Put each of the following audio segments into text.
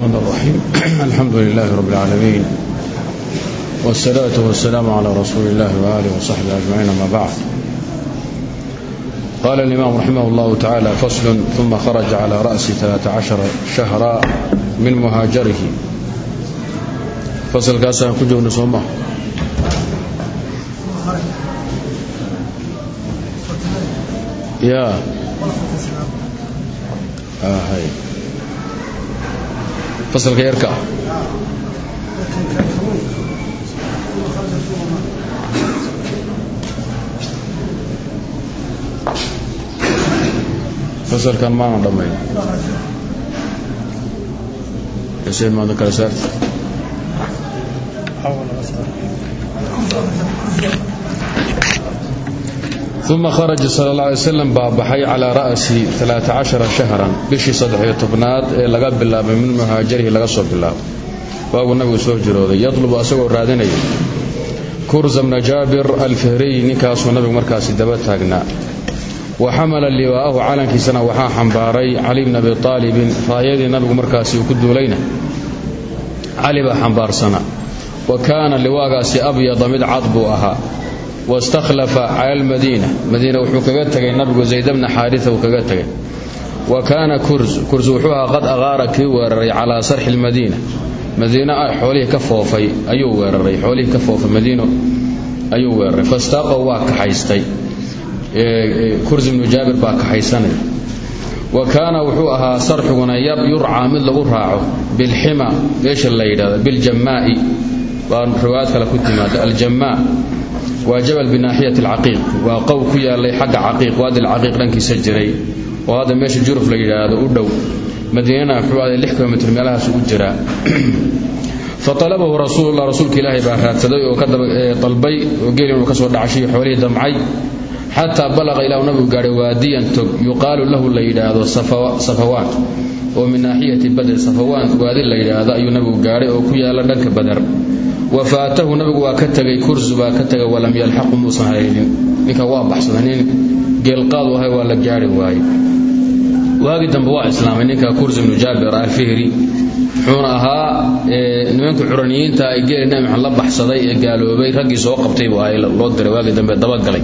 الرحمن الرحيم الحمد لله رب العالمين والصلاة والسلام على رسول الله وآله وصحبه أجمعين ما بعد قال الإمام رحمه الله تعالى فصل ثم خرج على رأس ثلاث عشر شهرا من مهاجره فصل كاسا كجو نسومه يا آه هاي fasalka yarka. Ah fasalkan maana dhammayn. Xuseen maada kala saarti uma kharaja sal اla alay slam baa baxay calaa ra'si aaaa cashara shahran bishii saddexiyo tobnaad ee laga bilaabay min muhaajarihi laga soo bilaabo waaguu nabigu soo jirooday. yadlubu asagoo raadinaya kurza bna jaabir alfihriy ninkaasuu nabigu markaasi daba taagnaa wa xamala liwaa'ahu calankiisana waxaa xambaaray cali bn abi aalibin faayadii nabigu markaasi uu ku duulayna cali baa xambaarsana wa kaana liwaagaasi abyada mid cad buu ahaa wastakhlafa cala almadiina madiina wuxuu kaga tegay nabigu zayd bna xaaria uu kaga tegay wa kaana kurz wuxuu ahaa qad aqaara kii weeraray calaa sarxi lmadiina madiina xoolihii ka foofay ayuu weeraray xoolihii ka foofay madiino ayuu weeraray fastaaqow waa kaxaystay kurz ibnu jaabir baa kaxaysanay wa kaana wuxuu ahaa sarxiguna yurcaa mid lagu raaco bilxima meesha la yidhahdo biljamaa'i baa riwaayad kale ku waa jabal binaaxiyat alcaqiiq. Waa qow ku yaalay xagga caqiiq. Waadi alcaqiiq dhankiisa jiray. Oo hadda meesha juruf la yidhaahdo u dhow. Madiinana wuxuu aaday lix kilomitr meelahaas ugu jiraa fa talabahu rasuulullah rasuulka ilaahay baa raadsaday oo dalbay oo geel inuu ka soo dhacashiyo xoolihii damcay xataa balaqa ilaahu nabigu gaadhay waadiyan tog yuqaalu lahu la yidhaahdo safawaan. Oo min naaxiyati badr safawaan waadi la yidhaahdo ayuu nabigu oo ku yaalla dhanka badar wafaatahu nabigu waa ka tegay kursu ka tegay walam yalxaqu muusan haleelin ninka waa baxsaday nin geelqaadu ahay waa la gaari waaye. Waagii dambe waa islaamay ninka kursu ibnu jaabir alfihri. Wuxuuna ahaa nimanka curaniyiinta ay geeli nabi la baxsaday ee gaaloobay raggii soo qabtay buu loo diray. Waagii dambe dabagalay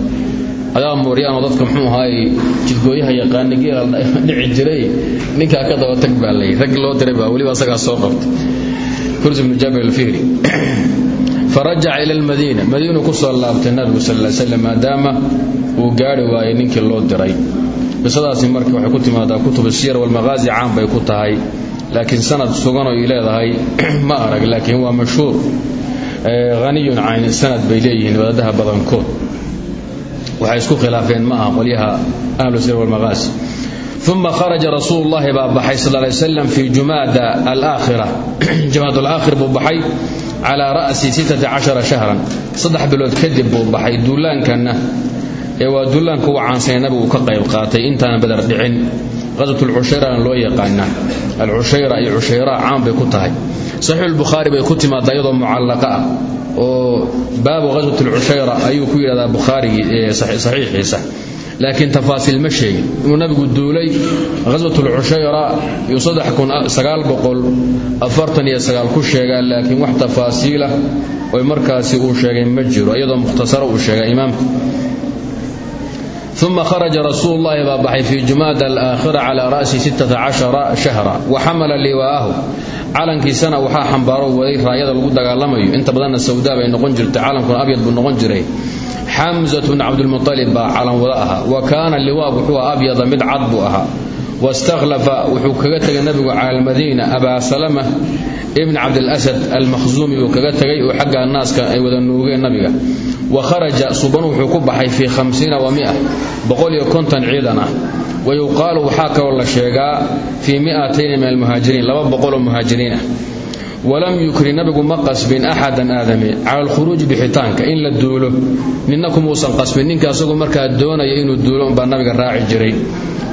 adaa mooryaanoo dadka muxuu ahaay jidgooyaha yaqaana geela dhici jiray ninkaa ka daba tag baa raggii loo diray baa weliba asagaa soo qabtay. Kursi ibnu jaabir alfihri. Farajaca ila almadiina. Madiinuu ku soo laabtay nabigu sal ly slam maadaama uu gaari waayey ninkii loo diray. Qisadaasi marka waxay ku timaadaa kutubu siyar walmaqaazi caan bay ku tahay. Laakiin sanad sugan oy leedahay ma arag laakiin waa mashhuur. Haniyun cayn sanad bay leeyihiin wadaadaha badankood waxay isku khilaafeen ma aha qolyaha ahlu siyar walmaqaazi uma kharaja rasuulu llahi baa baxay sal lay slam fii jumaada alaakhira. Jumaad alaakhir buu baxay calaa ra'si shahran. Saddex bilood kadib buu baxay duulaankanna ee waa duulaanka u caansana nabigu uu ka qayb qaatay. Intaana badar dhicin qaswat alcushayrana loo yaqaana alcushayra iyo cushayra caan bay ku tahay. Saxiix lbukhaari bay ku timaadaa iyadoo mucallaqa ah oo baabu qaswat alcushayra ayuu ku yidhahdaa bukhaarigii saxiixiisa. Laakiin tafaasiil ma sheegin. Inuu nabigu duulay qaswat alcushayra iyo ku sheegaa laakiin wax tafaasiilah oy markaasi uu sheegay ma jiro iyadoo mukhtasaro uu sheegay imaamka uma kharaja rasuulu llahi baa baxay fii jumaada alaakhira calaa ra'si shahra wa xamala liwaa'ahu calankiisana waxaa xambaaro waday raayada lagu dagaalamayo inta badanna sawdaa bay noqon jirtay calankuna abyad buu noqon jiray xamsatu bn cabdilmualib baa calan wada ahaa wa kaana liwaaq wuxuu abyada mid cad buu ahaa wastakhlafa wuxuu kaga tegay nabigu cala almadiina abaa salama ibn cabdilasad almakhzuumi buu kaga tegay oo xagga naaska ay wada nuugeen nabiga wa kharaja suban wuxuu ku baxay fii hamsiina wa mia boqol iyo konton ciidan ah wa yuqaalu waxaa kaloo la sheegaa fii mi'atayni min almuhaajiriin laba boqoloo muhaajiriin ah walam yukri nabigu ma qasbin axadan aadami cala alkhuruuji bixitaanka in la duulo ninna kumuusan qasbin ninka asagu markaa doonaya inuu duulo umbaa nabiga raaci jiray.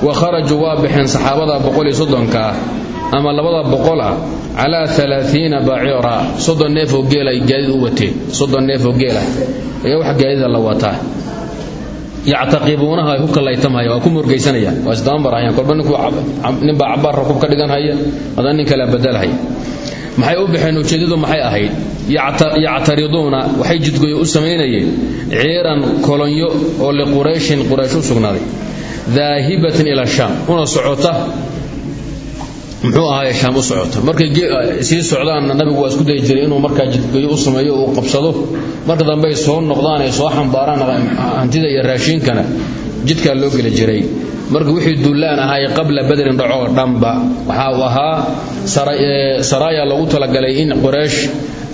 wa kharajuu waa baxeen saxaabada boqol iyo soddonka ah ama labada boqol ah calaa alaaiina baciira soddon neefoo geel ay gaadiid u wateen soddon neefoo geelah ayaa wax gaadiida la wataa. Yactaqibuunaha ay ku kallaytamhaya waa ku murgaysanayaan waa isdabamarahayaan kolba ninbaa cabbaar rakub maxay u baxeen ujeeddadu maxay ahayd? Yactariduuna waxay jidgoyo u samaynayeen ciiran kolonyo oo liqurayshin quraysh u sugnaaday. Daahibatin ila shaam. Una socota. Muxuu ahaaye shaam u socota. Markay sii socdaanna nabigu waa isku dayi jiray inuu markaa jidgoyo u sameeyo uu qabsado. Marka dambe ay soo noqdaan ay soo xambaaraan hantida iyo raashiinkana jidkaa loo geli jiray marka wixii dullaan ahaay qabla badrin dhacoo dhanba waxa uu ahaa saraaya loogu talagalay in qoraysh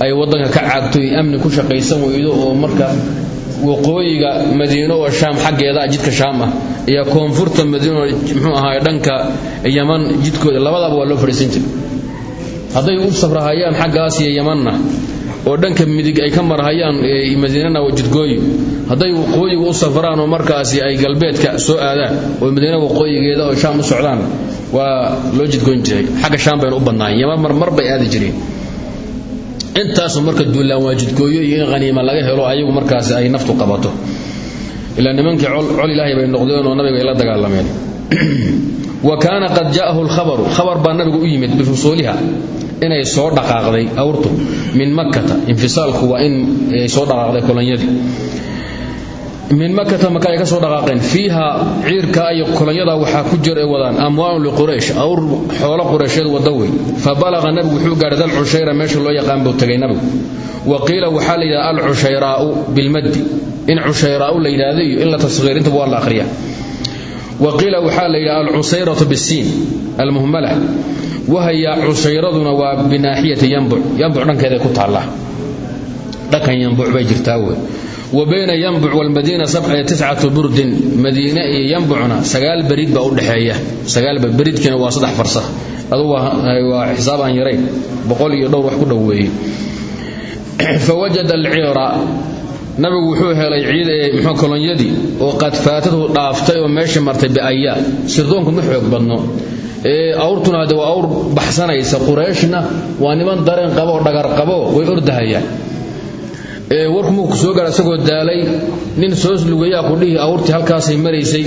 ay waddanka ka caagto amni ku shaqaysan weydo oo marka waqooyiga madiino oo shaam xaggeeda jidka shaam ah iyo koonfurta madiino muxuu ahaay dhanka yaman jidkooda labadaba waa loo fadhiisan jiray. Hadday u safrahayaan xaggaas iyo yamanna oo dhanka midig ay ka marhayaan madiinana jidgooyi. Hadday waqooyiga u safraan oo markaasi ay galbeedka soo aadaan oo madiina waqooyigeeda oo shaam u socdaan waa loo jidgoyn jiray. Xagga shaam bayna u badnaayeen yaman marmar bay aadi jireen. Intaasu marka duulaan waa iyo in laga helo ayagu markaasi ay naftu qabato. Ilaa nimankii col ilaahay bay noqdeen oo nabiga ay la dagaalameen. Wa kaana qad jaa'ahu lkhabaru khabar baa nabigu u yimid bifusuuliha inay soo dhaqaaqday awrtu min makkata. Infisaalku waa in ay soo dhaqaaqday kolonyadii. Min makkata maka ay ka soo dhaqaaqeen. Fiiha ciirka iyo kolonyada waxaa ku jir wadaan. Amwaalun liquraysh awr xoolo quraysheed wada wey fa balaqa nabigu wuxuu gaadhay dal cushayra meesha loo yaqaan buu tagay nabigu. Wa qiila waxaa la yidhaha alcushayraa'u bilmaddi. In cushayraa'u la yidhaahdo in la tasghiirintaba waa la akhriya wa qiila waxaa la yidhaha alcusayratu bisiin almuhmala wahaya cusayraduna waa binaaxiyati yambuc yambuc dhankeeday ku taallaa dhankan yambuc bay jirtaa wey wa bayna yambuc walmadiina tiscatu burdin madiine iyo yambucna sagaal beriid baa u dhexeeya sagaal beriidkiina waa saddex farsakh adu waa xisaab aan yarayn boqol iyo dhowr wax ku dhoweeyey fawajada alciira nabigu wuxuu helay ciid mxuu kolonyadii oo qad faatadhu dhaaftay oo meesha martay biayaa sirdoonku ma xoog badno. Awrtuna hadde waa awr baxsanaysa qurayshna waa niman dareen qabo oo dhagar qabo way ordahayaan. Warku muu ku soo gaara isagoo daalay nin soo lugayaa ku dhihi awrtii halkaasay maraysay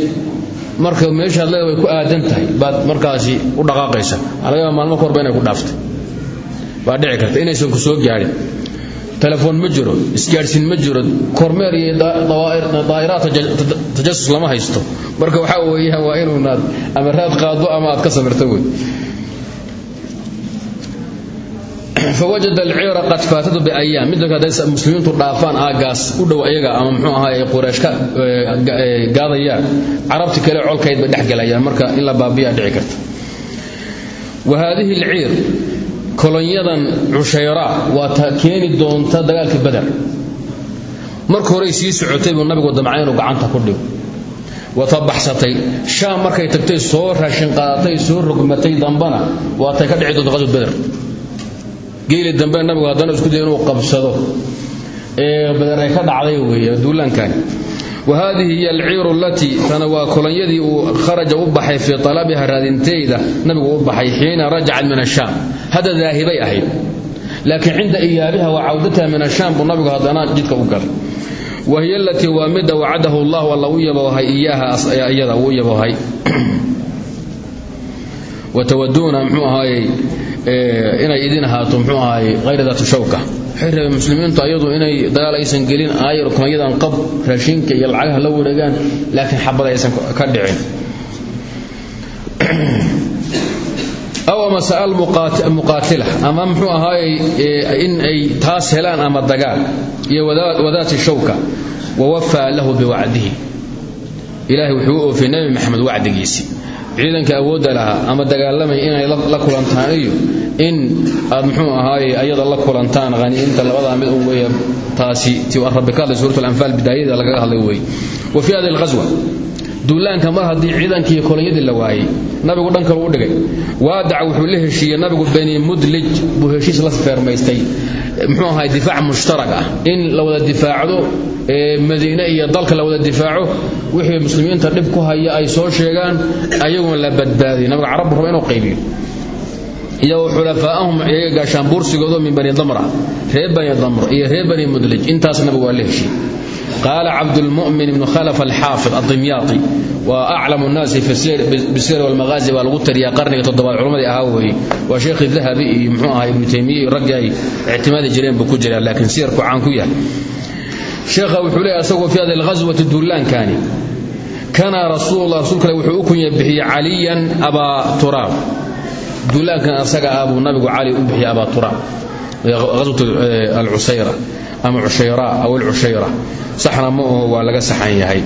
marka meeshaad leeda ku aadan tahay baad markaasi u dhaqaaqaysa laga yaaba maalmo ka ku dhaaftay. Baa dhici karta inaysan ku soo gaadhin telefoon ma jiro isgaadhsiin ma jiro kormeer iyo daa'iraad tajasus lama haysto. Marka waxaa weeyaan waa inuunaad ama raad qaado ama aad ka samirto wey fawajada alciira qad faatadu biayaam midda hadday muslimiintu dhaafaan aagaas u dhow ayaga ama muxuu ahaa ay quraysh gaadayaan carabti kale colkayd bay dhex galayaan marka in la baabiyaa dhici karta. Wa haadihi alciir kolonyadan cushayraa waa ta keeni doonta dagaalkii bader marka horey sii socotay buu nabigu damcay inuu gacanta ku dhigo. Wata baxsatay. Shaam markay tagtay soo raashin qaadatay soo rogmatay dambana waa tay ka dhici doonta qaswad bader geeli dambe nabigu haddana isku day inuu qabsado. Ee bader ay ka dhacday weeye wahadihi hiya alciiru alatii tana waa kolonyadii uu kharaja u baxay fii talabiha raadinteyda nabigu u baxay xiina rajacat min ashaam. Hadda daahibay ahayd. Laakiin cinda iyaabiha wa cawdataha min ashaam buu nabigu haddana jidka u galay. Wahiy alatii waa midda wacadahu allah alla u yaboohay iyaahaiyada uu yaboohay watawaduuna mxuu ahaayey inay idin ahaato mxuu ahaayey hayr daatu shawka waxay rabeen muslimiintu ayadu inay dagaal aysan gelin aayar kumayadan qab raashinka iyo lacagaha la wareegaan laakiin xabad aysan ka dhicin. Aw ama sa'al muqaatila ama muxuu ahaay in ay taas helaan ama dagaal iyo wadaati shawka wawafaa lahu biwacdihi. Ilaahay wuxuu u oofiyey nabi maxamed wacdigiisii ciidanka awoodda lahaa ama dagaalamay inay la kulantaan iyo in aad muxuu ahaaye ayada la kulantaan haniimta labadaa mid un weeye taasi ti rabbi ka hadlay suurat alanfaal bidaayada lagaga hadlay weeye wa fii duulaanka mar haddii ciidankii kolonyadii la waayey. Nabigu dhan kale u dhigay. Waadaca wuxuu la heshiiyey nabigu bani mudlij buu heshiis la feermaystay. Muxuu ahaay difaac mushtarag ah. In la wada difaacdo madiine iyo dalka la wada difaaco wixii muslimiinta dhib ku haya ay soo sheegaan ayaguna la badbaadiyo nabiga carabbu raba inuu qaybiyo. Iyo xulafaa'ahum iyaga gaashaan buursigoodo min bani damra reer bani damr iyo reer bani mudlij. Intaas nabigu waa la heshiiyey qaala cabdulmu'min ibnu khalaf alxaafid adimyaati waa aclamu nnaasi bisir walmaqaazi baa lagu tariyaa qarniga toddobaad culammadii ahaa weeye waa sheekhi dahabi iyo muxuu ahaa ibnu taymiya iyo raggii ay ictimaadi jireen buu ku jiraa laakiin siyarku caan ku yahay sheekha wuxuu leeyahy asagoo fi hadi alghaswati duulaankani kana rasuulullah rasuulkale wuxuu u kunya bixiyey caliyan abaa turaab duulaankan asaga ah buu nabigu cali u bixiyey abaa turaab ghaswat alcusayra ama cushayra aw alcushayra saxna ma aho waa laga saxan yahay.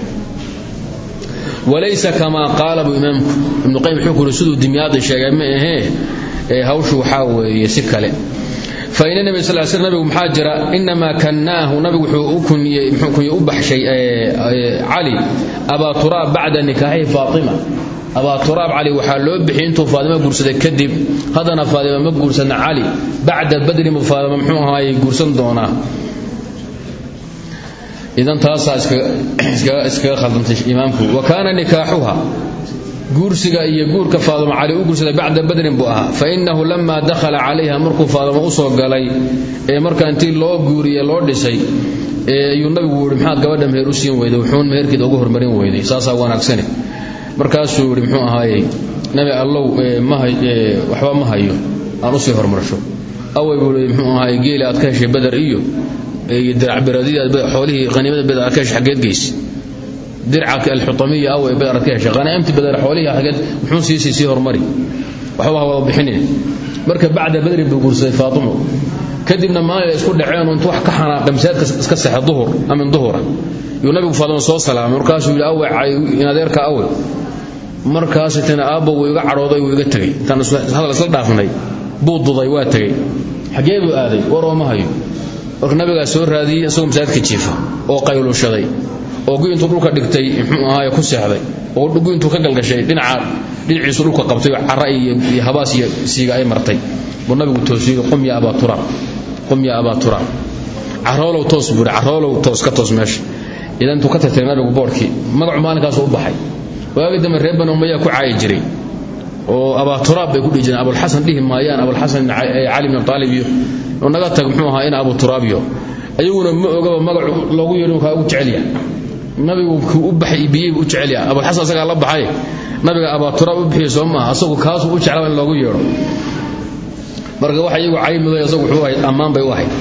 Walaysa kamaa qaala buu imaamku ibnu qayim wuxuu kuri siduu sheegay ma ahee? Ee hawshu waxaa weeye si kale. Faina nebi sal sl nabigu maxaa jira? Inamaa kannaahu nabigu wuxuu kunye u baxshay cali abaa turaab bacda nikaaxi faatima. Abaa turaab cali waxaa loo bixiyey intuu faadimo guursaday kadib haddana faadima ma guursana cali bacda badrin buu faadima muxuu ahaayey guursan doonaa idan taasaa iskaga khaldantay imaamku wa kaana nikaaxuha. Guursiga iyo guurka faadimo cali u guursaday bacda badrin buu ahaa. Fa innahu lamaa dakhala calayha markuu faadimo u soo galay ee marka loo guuriye loo dhisay ayuu nabigu yihi maxaad gabadha meher u siin weyday? Wuxuun meherkeeda ugu hormarin weyday. Saasaa wanaagsane markaasuu yihi muxuu ahaaye? Nabi allow waxba ma hayo. Aan u sii hormarsho. Awey buu ahaaye? Geeli aad ka heshay beder iyo diracbiradioolihii haniimada heshay xaggeed geysi dirca alxutamiya aad ka heshay hanaa'imtii beder xoolihii xaggeed muxuu siisii sii hormari. Waxba wada bixinin marka bacda badrin buu guursaday faatimo kadibna maalin isku dhaceen intu wax ka xanaaqay masaajidka iska sexa duhur amin duhura. Yuu nabigu faadimo soo salaamay. Markaasuu yidhi awe in adeerka awe markaas tana aabba wuu iga cadhooday wuu iga tegey. Intaan hadal isla dhaafnay buu duday waa tegey. Xaggee buu aaday war hayo marka nabigaa soo raadiyey isagoo masaajidka jiifa oo qayluushaday oo gu intuu dhulka dhigtay muxuu ahaaye ku seexday oo gu intuu ka galgashay dhinaciisu dhulka qabtay cara iyo habaas iyo siiga ay martay. Buu nabigu toosiyey qum ya abaa turaab qum ya abaa turaab caroolow toos buuri caroolow toos ka toos meesha idan intuu ka tirtiray nabigu boodhkii magacu maalinkaasuu u baxay. Waagi dambe reer bani ku caayi jiray oo abaa turaab bay ku dhihi jireen abulxasan dhihi maayaan abulxasan cali bn aalib iyo naga tag muxuu ahaa in abu turaabiyo ayaguna ma ogaba magacu loogu yeedho kaa ugu jecelya nabigu kuu u baxay biyeybu u jecelya abulxasan asagaa la baxay. Nabiga abaa turaab u bixiya soo maaha asagu kaasuu u jeclaba in loogu yeedho marka wax iyagu cayn mudan wuxuu ahayd ammaan bay u ahayd.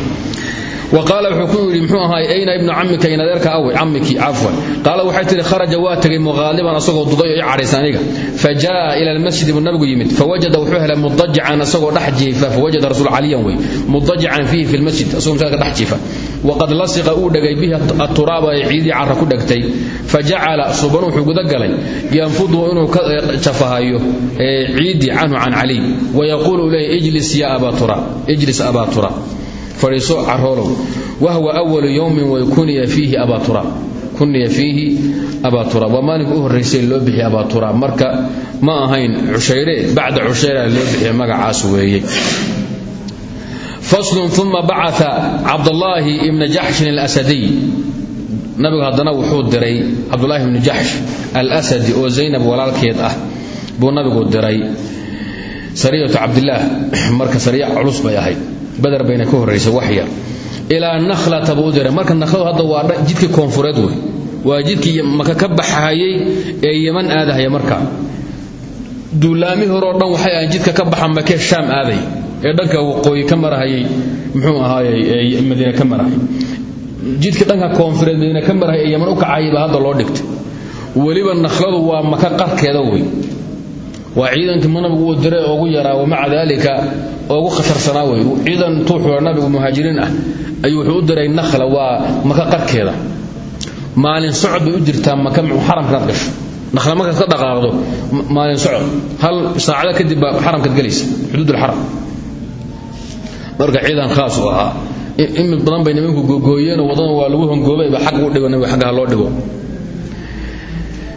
Waqaala wuxuu ku yidhi mxuu ahaay ayna ibnu camika inadeerka awe cammiki cafwan. Qaala waxay tihi kharaja waa tegey muqaaliban asagoo duday oo i cadhaysan ila almasjidi buu nabigu yimid. Fawajada wuxuu helay mudajican asagoo dhex jiifa. Fawajada rasuul caliyan wey mudajican fiihi fi lmasjid asagoo masaajka dhex jiifa. Waqad lasiqa uu dhegay bihi aturaaba ay ciidii carra ku dhegtay. Fa suban wuxuu guda galay yanfudu inuu ka eh, jafahayo eh, ciidii canhu can caliy wayaquulu ilayhi ijlis ya ijlis abaa turaab fadhiiso caroolow wahwa awalu yowmin way kuniya fiihi abaa turaab kuniya fiihi abaaturaab waa maalinka u horraysay loo bixiya abaaturaab marka ma ahayn cushayre bacda cushayra loo bixiya magacaas weeye faslun uma bacaa cabdulaahi ibna jaxshin alasadiy nabigu haddana wuxuu diray cabdulaahi ibnu jaxsh alsadi oo zaynab walaalkeed ah buu nabigu diray sariyatu cabdilaah marka sariya culus bay ahayd. Badar bayna ka horraysay wax yar. Ilaa nakhlata marka nakhladu hadda waa jidkii koonfureed wey. Waa jidkii ka baxahayay ee yeman aadahaya marka. Duulaami horeo dhan waxay ahayn jidka ka baxa makee shaam aaday. Ee dhanka waqooyi ka marahayay muxuu ahaayey madiine ka marahayay. Jidka dhanka koonfureed madiine ka marahayay ee u kacayay baa loo dhigtay. Weliba nakhladu waa maka qarkeeda wey waa ciidankii nabigu uu diray ugu yaraa wamaca daalika ugu khatarsanaa wey. Ciidan tuuxua nabigu muhaajiriin ah. Ayuu wuxuu diray nakhla waa maka qarkeeda. Maalin socod u jirtaa maka xaramkanaad gasho. Nakhla markaad ka dhaqaaqdo maalin socod. Hal saacada kadib baa xaramkaad gelaysa xuduudulxaram marka ciidan khaas u ahaa imid badan bay nimanku googooyeenoo wadana waa lagu hongoobayba xag u dhigo nabiga loo dhigo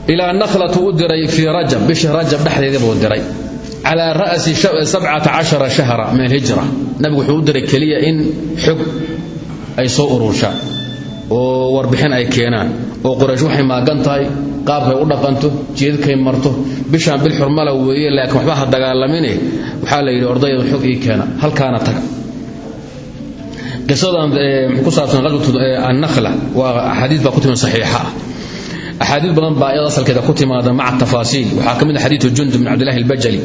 ilaa nakhlatu u diray fii rajab bishii rajab dhexdeedii buu diray calaa ra'si sabcata cashara shahra min alhijra nabigu wuxuu diray keliya in xog ay soo ururshaan oo warbixin ay keenaan oo qoraysh waxay maagan tahay qaabkay u dhaqanto jeedkay marto bishaan bil xurmala weeye laakiin waxba ha dagaalamine waxaa la yidhi ordayda xog ii keena halkaana taga qisadan ku saabsan qaswatu annakla waa axaadiis baa ku timi saxiixa axaadiis badan baa iyada asalkeeda ku timaada maca tafaasiil. Waxaa ka mid a xadiidu jundub bin cabdillahi albajali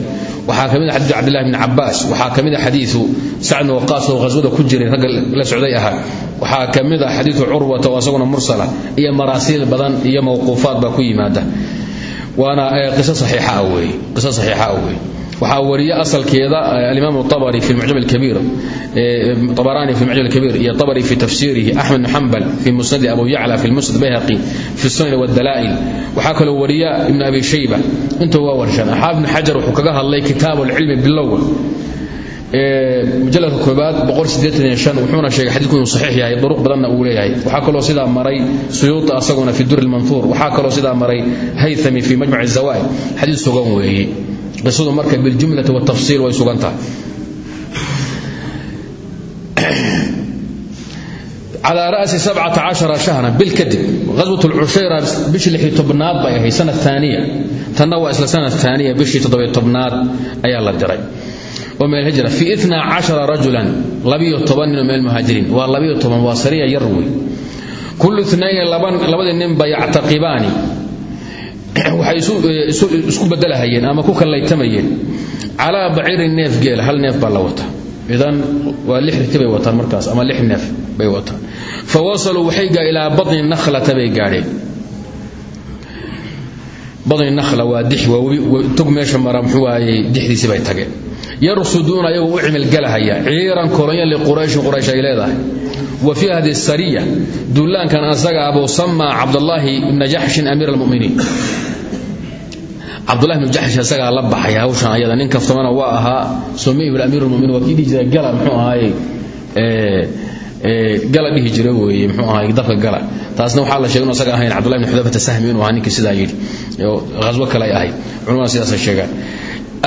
waxaa ka mid a xadiidu cabdillahi bn cabbaas waxaa ka mid a xadiidu sacd bin waqaas oo ghaswada ku jiray ragga la socday ahaa waxaa ka mid a xadiidu curwata oo asaguna mursala iyo maraasiil badan iyo mawquufaad baa ku yimaada. Waana qiso saxiixa ah weeye waxaa wariye asalkeeda alimaam abari fi mucjam kabiir abaraani fi mucjam kabiir iyo abari fi tafsiirihi axmed bn xambal fi musnadi abu yacla fi musnad bayhaqi fi sunan wdalaa'il waxaa kaloo wariya ibn abi shayba. Intuu waa warshan ibn xajar wuxuu kaga hadlay kitaab alcilmi bilowga mujaladka koobaad wuxuuna sheegay xadiidku inuu saxiix yahay duruq badanna uu leeyahay. Waxaa kaloo sidaa maray suyuuta asaguna fi duri lmanhuur waxaa kaloo sidaa maray haythami fi majmac zawaid. Xadiid sugan weeye qisadu marka biljumlati wtafsiil way sugan tahay. Calaa ra'si sabcata cashara shahran bil kadib. Ghaswat lcushayra bishii lixii tobnaad bay ahayd sana aaniya tanna waa isla sana aaniya bishii toddobiy tobnaad ayaa la diray. Oo meel hijra. Fi ina cashara rajulan labiyo toban nin oo meel muhaajiriin. Waa labiyo toban waa sariya yar wey kullu inayni labadii ninba yactaqibaani waxay isku bedelahayeen ama ku kallaytamayeen. Calaa baciirin neef geel hal neef baa la wata idan waa lix riti bay wataan markaas ama lix neef bay wataan. Fa wasaluu waxay ilaa badni nakhlata bay gaadheen. Badni nakhla waa dix waa tog meesha mara muxuu waayey dixdiisii bay tageen yarsuduuna ayagoo u cimilgalahaya ciiran kolonya liqurayshin quraysh ay leedahay. Wa fii hadi sariya duulaankan asaga abuu samaa cabdallaahi ibna jaxshin amiir almuminiin. Cabdullahi ibnu jaxsh isagaa la baxay hawshan ayada nin kaftamana waa ahaa somiibl amiir lmuminiin waa kii dhihi jiray gala muxuu ahaaye gala dhihi jira weeye muxuu ahaay dabka gala. Taasna waxaa la sheegay inu asaga ahayn cabdullahi ibn xudafata sahmi inuu ahaa ninkii sidaa yidhi. Ghaswo kale ay ahayd. Culamada sidaasay sheegaan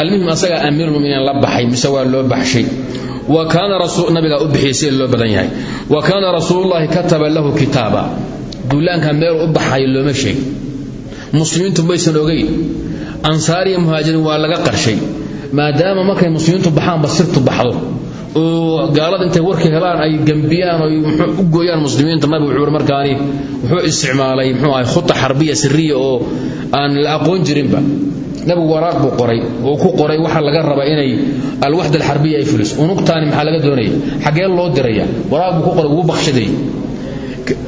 almuhim asagaa amiirulmuminiin la baxay mise waa loo baxshay. Nabigaa u bixiyey sida loo badan yahay. Wa kaana rasuulullahi kataba lahu kitaaba. Duulaanka meel u baxayo looma sheeg muslimiintu maysan ogeyn. Ansaariya muhaajiriin waa laga qarshay. Maadaama markay muslimiintu baxaanba sirtu baxdo. Oo gaalada intay warka helaan ay gambiyaan oo u gooyaan muslimiinta nabigu wuxuu markaani wuxuu isticmaalay muxuu ahay khuta xarbiya siriya oo aan la aqoon jirinba nabigu waraaq buu qoray oo ku qoray waxa laga raba inay alwaxda alxarbiya ay fuliso. Unugtaani maxaa laga doonaya xagee loo diraya waraaq buu ku qoray ugu bakshaday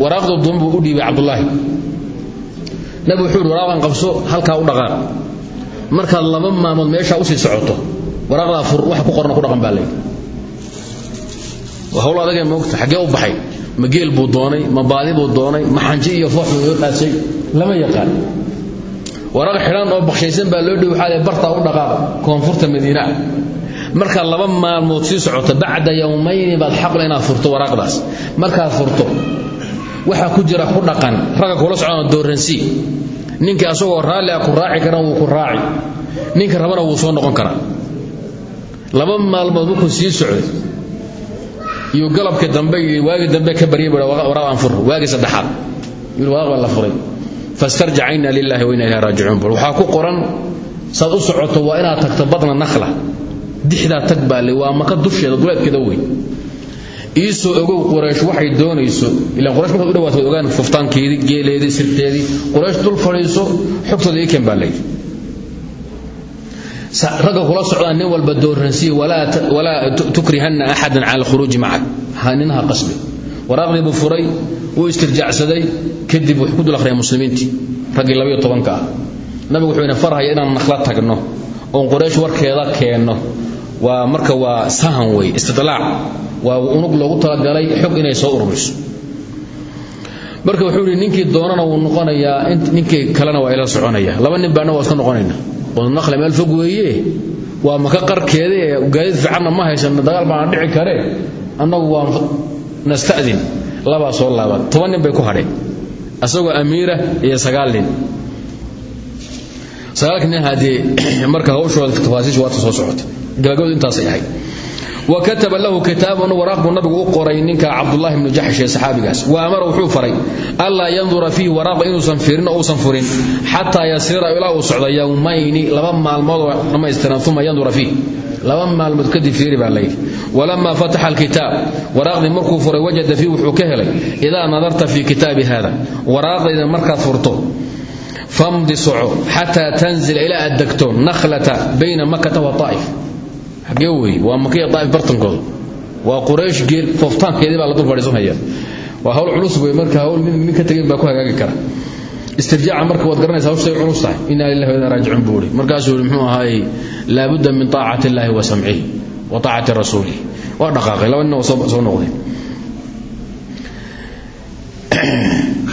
waraaqdu duun buu u dhiibay cabdullaahi. Nabigu wuxuu yidhi waraaqan qabso halkaa u dhaqaaq markaad laba maalmood meeshaa u sii socoto waraaqdaa fur waxa ku qorna ku dhaqan baa waa hawl adagee moogta xaggee u baxay. Ma geel buu doonay ma baadi buu doonay ma xanji iyo foox buu qaasay lama yaqaan waraq xidhan oo bakshaysan baa loo dhow waxaa bartaa u dhaqaaqa koonfurta madiina. Markaad laba maalmood sii socoto bacda yowmayni baad xaqle inaad furto waraaqdaas markaad furto waxaa ku jira ku dhaqan ragga kula socdana dooransii ninka asagoo raalli ah ku raaci karan wuu ku raaci. Ninka rabana wuu soo noqon karaa. Laba maalmood markuu sii socday iyo galabka dambe iyo waagi dambe ka baryay waraaq aan fur waagi saddexaad. Yiri waraaq baa la furay fastarjacayna lillahi wa inna ilayhi raajicuun. Bal waxaa ku qoran saad u socoto waa inaad tagto badna nakhla. Dixdaa tag baa le waa maka dusheeda duleedkeeda weyn. Iisoo ogow quraysh waxay doonayso ilaan quraysh markaad u dhawaato waad ogaan fuftaankeedii geeleedii sirteedii quraysh dul fadhiiso xogtooda ii baa layidhi ragga kula socdaan nin walba dooransiya walaa tukrihanna axadan cala alkhuruuji macak. Ha ninaha qasbi waraaqdii buu furay wuu istirjaacsaday kadib wuxuu ku dul akhriyay muslimiintii raggii labayo tobanka ah. Wuxuu ina farhaya inaan nakhla tagno oon quraysh warkeeda keenno. Waa marka waa sahan wey istidlaac. Waa unug loogu talagalay xog inay soo ururiso. Marka wuxuu yidhi ninkii doonana wuu noqonayaa ninkii kalena waa ila soconaya. Laba nin baana waa iska noqonayna. Naqle meel fog weeye. Waa maka qarkeeda ee gaadiid fiicanna ma haysano dagaal baana dhici kare. Annagu waa nasta'din. Labaa soo laaban toban nin bay ku hadheen asagoo amiira iyo sagaal nin. Sagaalka nin marka hawshooda tafaasiishu waata soo socota gabagabadu intaasay ahayd. Wa kataba lahu kitaaban waraaq buu nabigu u qoray ninka cabdullahi bnu jaxsh ee saxaabigaas. Wa amara wuxuu faray allaa yandura fiihi waraaqa inuusan fiirin oo uusan furin xataa yasiira ilaa uu socdo laba maalmood oo dhammaystiran uma yandura laba maalmood kadib fiiri baa layidhi walamaa fataxa alkitaab waraaqdii markuu furay wajada fii wuxuu ka helay idaa nadarta fii kitaabi hada waraaqdayda markaad furto famdi soco xataa tanzila ilaa aad degto nakhlata bayna makata wa aa'if xagee weeye waa makiya aa'if bartankooda waa quraysh geel fooftaankeedii la dul fadhiisanaya waa hawl culus wey marka hawl nin ka tegin baa ku hagaagi kara istirjaaca marka waad garanaysa hawshay culus tahay. Inaa lillahi wa inaa raajicuun buu ihi markaasuu yihi muxuu ahaayey laabudda min taacati illaahi wa samcihi wa taacati rasuulihi. Waa dhaqaaqay laba nin oo noqday.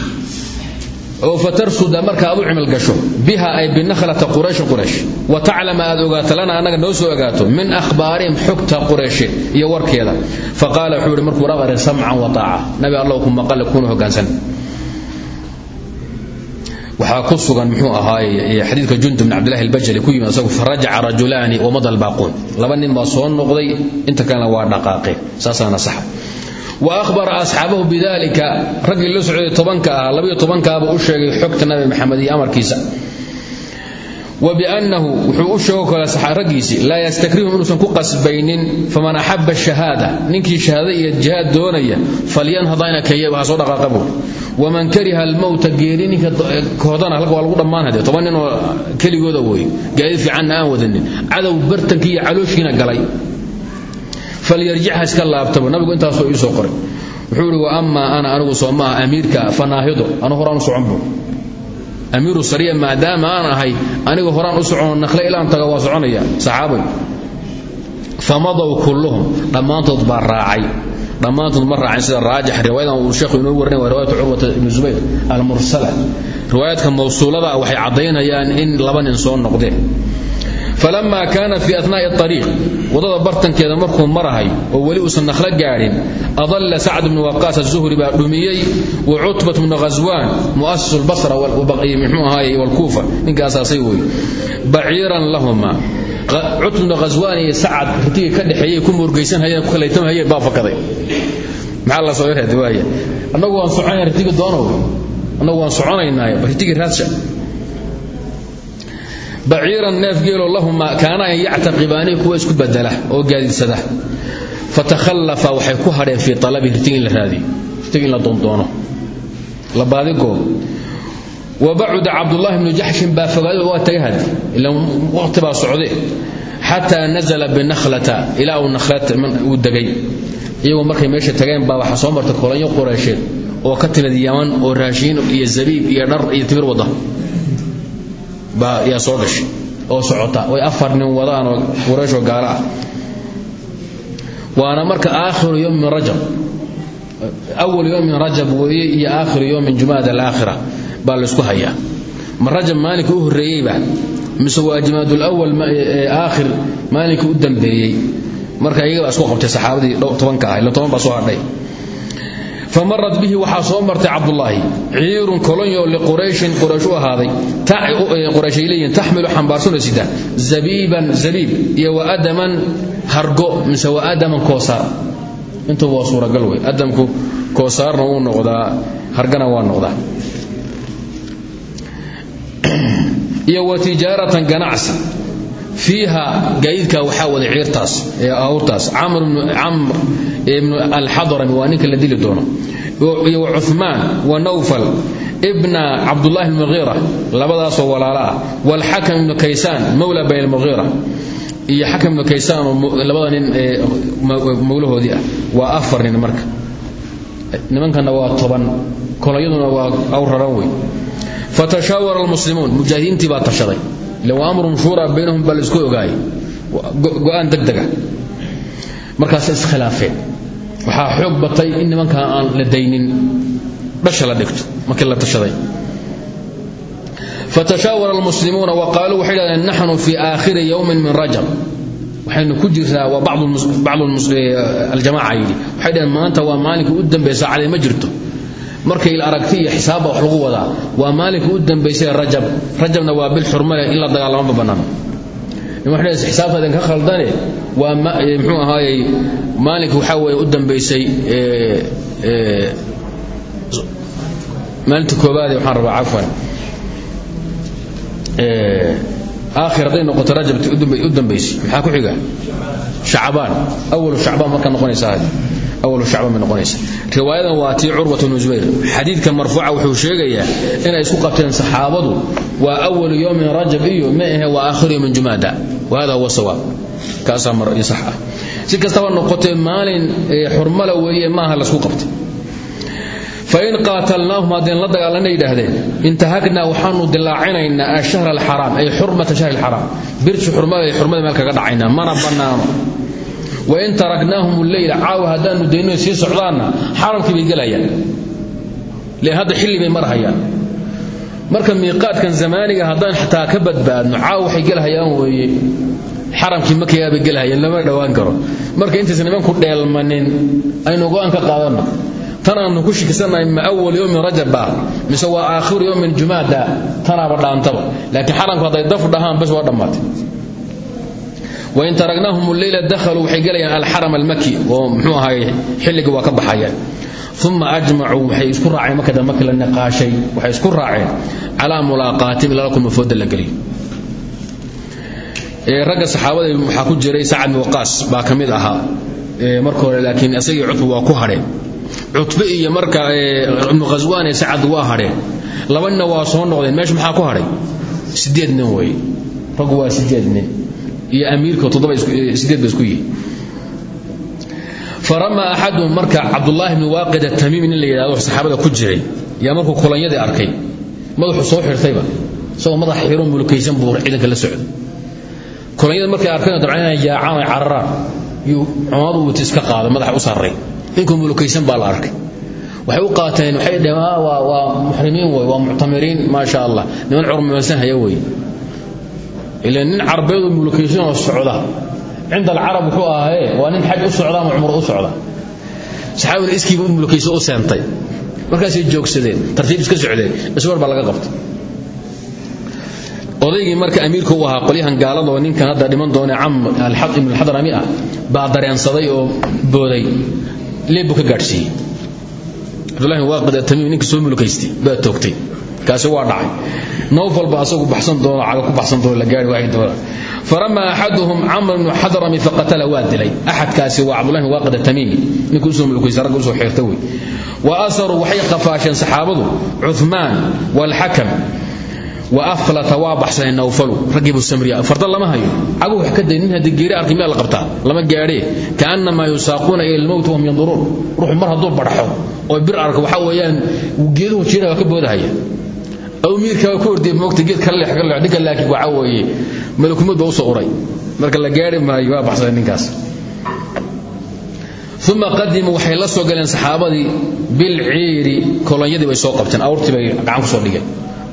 Oo fatarsuda marka aad u cimal gasho biha ay binakhlata qurayshin quraysh wa taclama aad ogaato lana noo soo ogaato min akhbaarihim xogta qurayshe iyo warkeeda. Faqaala wuxuu markuu raqare samcan wa taaca nabi allah ku maqale kuna hoggaansan waxaa ku sugan muxuu ahaaye xadiidka jund bn cabdillahi albajali ku yimid isagu farajaca rajulaani wamada albaaquun laba nin baa soo noqday inta kalena waa dhaqaaqeen saasaana saxa wa ahbara asxaabahu bidalika raggii la socday tobanka ah labayo tobankaaba u sheegay xogta nabi maxamed iyo amarkiisa wa biannahu wuxuu u sheego kale raggiisii laa yastakrihum inuusan ku qasbaynin faman axaba shahaada ninkii shahaada iyo jihaad doonaya falyanhadayna kayaba ha soo dhaqaaqa buur waman kariha almowta geeri ninka koodana halka waa lagu dhammaan hadee toban nin oo keligooda weeye gaadi fiicanna aan wadanin cadow bartankii iyo calooshiina galay. Falyarjic iska laabtabo nabigu intaasoo ii soo qoray. Wuxuu ihi wa ana anigu soo maaha amiirka fanaahido anu horaan u socon amiiru sariya maadaama aan ahay aniga horaan u socono nakhle ilaan taga waa soconaya. Saxaabay famadow kulluhum dhammaantood baa raacay. Dhammaantood ma raacin sida raajix riwaayadan uu sheekhu inoo warinay waa riwaayatu curwata ibnu zubayr almursala. Riwaayaadka mawsuulada ah waxay caddaynayaan in laba nin soo noqdeen falama kaana fi anaa'i ariiq waddada bartankeeda markuu marahay oo weli uusan nakhlo gaadhin adalla sacd bnu waqaas azuhri baa dhumiyey wa cutbat bnu ghaswaan mu'asisu lbasra mxuu ahaay walkuufa ninka asaasay wey baciiran lahuma cutb bnu ghaswaan iyo sacad ritigii ka dhexeeyey ku murgaysanhayeen ku kalaytamhayeen baa fakaday maxaa la soo reed waaya annagu waan soconaya ritigi doonow annagu waan baciiran neef geelo lahuma kaana an yactaqibaanii kuwa isku badela oo gaadiidsada fatakhallafa waxay ku hadheen fii alabi ritig in la raadiyo ritig in la doondoono. Wa bacuda cabdullaahi bnu jaxshin baa fogaaday waa taga hadi ila waqti baa socde xataa nazala binakhlata ilaa uu nakhlata uu degay. Iyagoo markay meesha tageen baa waxaa soo martay kolanyo qureysheed oo ka timid yaman oo raashiin iyo zabiib iyo dhar iyo timir wada yaa soo gashay. Oo socota. Way afar nin wadaan oo qurayshoo gaala ah. Waana marka aakhiru yowm min rajab. Awal yowm min rajab weeye iyo aakhiru yowm min jumaada alaakhira. Baa laysku hayaa. Ma rajab maalinka u horreeyeyba mise waa jimaadul awal aakhir maalinka u dambeeyey. Marka iyaga baa isku qabtay saxaabadii tobanka ah ila toban baa soo hadhay famarat bihi waxaa soo martay cabdulaahi ciirun kolonyo liqurayshin quraysh u ahaaday. Qurayshay leeyihiin taxmilu xambaarsanoo sida. Zabiiban zabiib iyo wa adaman hargo. Mise wa adaman koosaar. Intuba waa suuragal wey adamku koosaarna wuu noqdaa hargana waa noqdaa. Iyo wa tijaaratan ganacsi fiiha gaadiidka waxaa waday ciirtaas ee awrtaas camr ibnu alxadrami waa ninka la dili doono. Wa cumaan wa nawfal ibna cabdullahi muhiira labadaasoo walaala ah. Waalxakam ibnu kaysaan mawla bani lmuhiira iyo xakam ibnu kaysaan labada nin ee mawlahoodii ah. Waa afar nin marka. Nimankanna waa toban. Kolonyaduna waa awraran wey fatashaawara almuslimuun. Mujaahidiintii baa tashaday amrun shuura baynahum baa la isku ogaayay go'aan degdega. Markaas iskhilaafeen waxaa xoog batay in nimankan aan la daynin. Dhasha la dhigto markii la tashaday? Fatashaawara almuslimuuna wa qaaluu waxay dhahdeen naxnu fii aakhiri yowmin min rajab. Waxaynu ku jiraa waa bacdu aljamaca yidhi. Waxay dhaheen maanta waa maalinka u dambaysa saacadee ma jirto markay aragti iyo xisaabba wax lagu wadaa. Waa maalinka u dambaysay rajab. Rajabna waa bil xurmale in la dagaalamo bannaan xisaabta idinka khaldane waa muxuu ahaayey maalinka waxaa weeye u dambaysay maalinta koobaade waxaan rabaa cafwan. Aakhir hadday noqoto rajabti u dambaysay. Maxaa ku xiga? Shacbaan. Awalu shacbaan marka noqonaysa riwaayadan waa tii curwat bnu zubayr. Xadiidka marfuuca wuxuu sheegayaa inay isku qabteen saxaabadu waa awalu yowmin rajab iyo ma ahe waa aakhiru yowmin jumaada. Wa hada huwa sawaab. Kaasaa mar iyo sax ah. Si kastaba noqotee maalin xurmala weeye maaha laysku qabtay fain qaatalnaahum haddeen la dagaalana yidhaahdeen intahagnaa waxaanu dilaacinaynaa ashahra alxaraam ay xurmata shahri alxaraam birji xurmada xurmada meel kaga dhacaynaa. Mana bannaano wain taraknaahum lleyla caawa haddaanu dayno sii socdaanna xaramkii bay gelayaan len hadda xilli bay marhayaan marka miiqaadkan zamaaniga haddaan xataa ka badbaadno caawa waxay gelhayaan weeye xaramkii makigaa bay gelhayaan lama dhowaan karo marka intaysa nimanku dheelmanin aynu go'aan ka qaadanno tan aanu ku shikisanahay ma awal yowmin rajab baa mise waa aakhiru yowmin jumaada tanaaba dhaantaba laakiin xaramku hadday daf dhahaan bas waa dhammaatay wain taraknaahum lleyla dakhaluu waxay gelayaan alxaram almaki oo mxuu ahay xilligii waa ka baxayaan uma ajmacuu waxay isku raaceen markada markii la niqaashay waxay isku raaceen calaa mulaaqaatihim lala kulma fooda la geliyo ragga saxaabada waxaa ku jiray sacad bin waqaas baa ka mid ahaa marka laakiin isagii cutba waa ku hadheen cutbe iyo marka ibnu khaswaan ee sacad waa hadheen laba nina waa soo noqdeen meesha maxaa ku hadhay sideed nin raggu waa sideed iyo amiirka toddoba sideed ba isku yihi faramaa axaduhum marka cabdullaahi bni waaqid atamiimi nin la yidhahdo saxaabada ku jiray. Yaa markuu kolonyadii arkay madaxuu soo xirtayba isagoo madax xiro mulkaysan buu ciidanka la socday kolonyada markay arkeen dabcan inay yaacaan ay cararaan yuu cumadu wati iska qaada madaxa u sarray. Ninkuu mulkaysan baa waxay u qaateen waxay dhaheen waa waa muxrimiin wey waa muctamiriin maa sha allah. Niman curmaysan haya wey ila nin carbeedu mulkaysan oo socda. Cinda alcarab wuxuu ahaaye waa nin xaj u socda ama cumro u socda? Saxaabina iskiiba u mulkayso u seentay. Markaasay joogsadeen tartiib iska socdeen iswar baa laga qabtay. Odaygii marka amiirka u ahaa qolyahan gaalada oo ninkan hadda dhiman doone camr ibn alxadrami ah baa dareensaday oo booday. Leeb buu ka gaadhsiiyey. Cabdullahi waaqid atamiim ninka soo mulkaystay baa toogtay kaasi waa dhacay. Nawfal ba asagu baxsan doono caga ku baxsan doono la gaari waayi doona faramaa axaduhum camr bnu xadrami faqatala waa dilay. Axadkaasi waa cabdullahi waaqid atamiimi ninka u soo mulkaysa ragga u soo xeerta wey. Wa asaruu waxay qafaasheen saxaabadu cuthmaan waalxakam wa aflata waa baxsanay nawfalu raggiibuu samriya farda lama hayo. Cagu wax ka day nin geeri arkay miyaa qabtaa lama gaadhee. Kaannamaa yusaaquuna ila lmowti wahum yanduruun. Ruuxu mar hadduu badhaxo oo bir arko waxaa weeyaan geeduhu jiina ka boodahaya aw miirkaa ka ordiyay moogta geed kala leex leex ninka laakiin waxaa weeye malakumad baa u soo uray. Marka la gaari maayo waa baxsanay ninkaas. Uma qadimuu waxay la soo galeen saxaabadii bilciiri kolonyadii bay soo qabteen. Awrtii bay gacan ku soo dhigeen.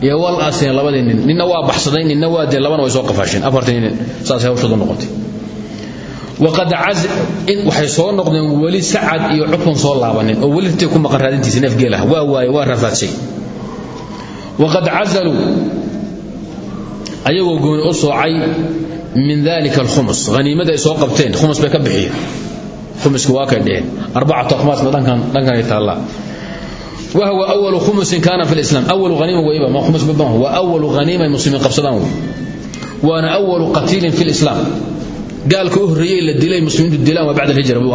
Iyo wal aseen labadii nin ninna waa baxsaday ninna waa dee labana way soo qafaasheen afartii nin saasay hawshoodu noqotay. Waqad waxay soo noqdeen weli sacad iyo cutban soo laabanin oo weli ku maqan raadintiisa neefgeelah waa waaye waa rafaadsay waqad cazaluu ayagoo gooni u soocay min dalika alkhumus haniimada ay soo qabteen khumus bay ka bixiyeen khumusku waa kay dheheen arbacatu akhmaasna dhankan dhankanay taallaa wahwa awalu khumusin kaana fi lislaam awalu haniima weyba ma khumus ma waa awalu haniima ay muslimiin qabsadaan wey waana awalu qatiilin fi lislaam gaalka u horreeyey la dilay muslimiintu dilaan waa bacda alhijra buu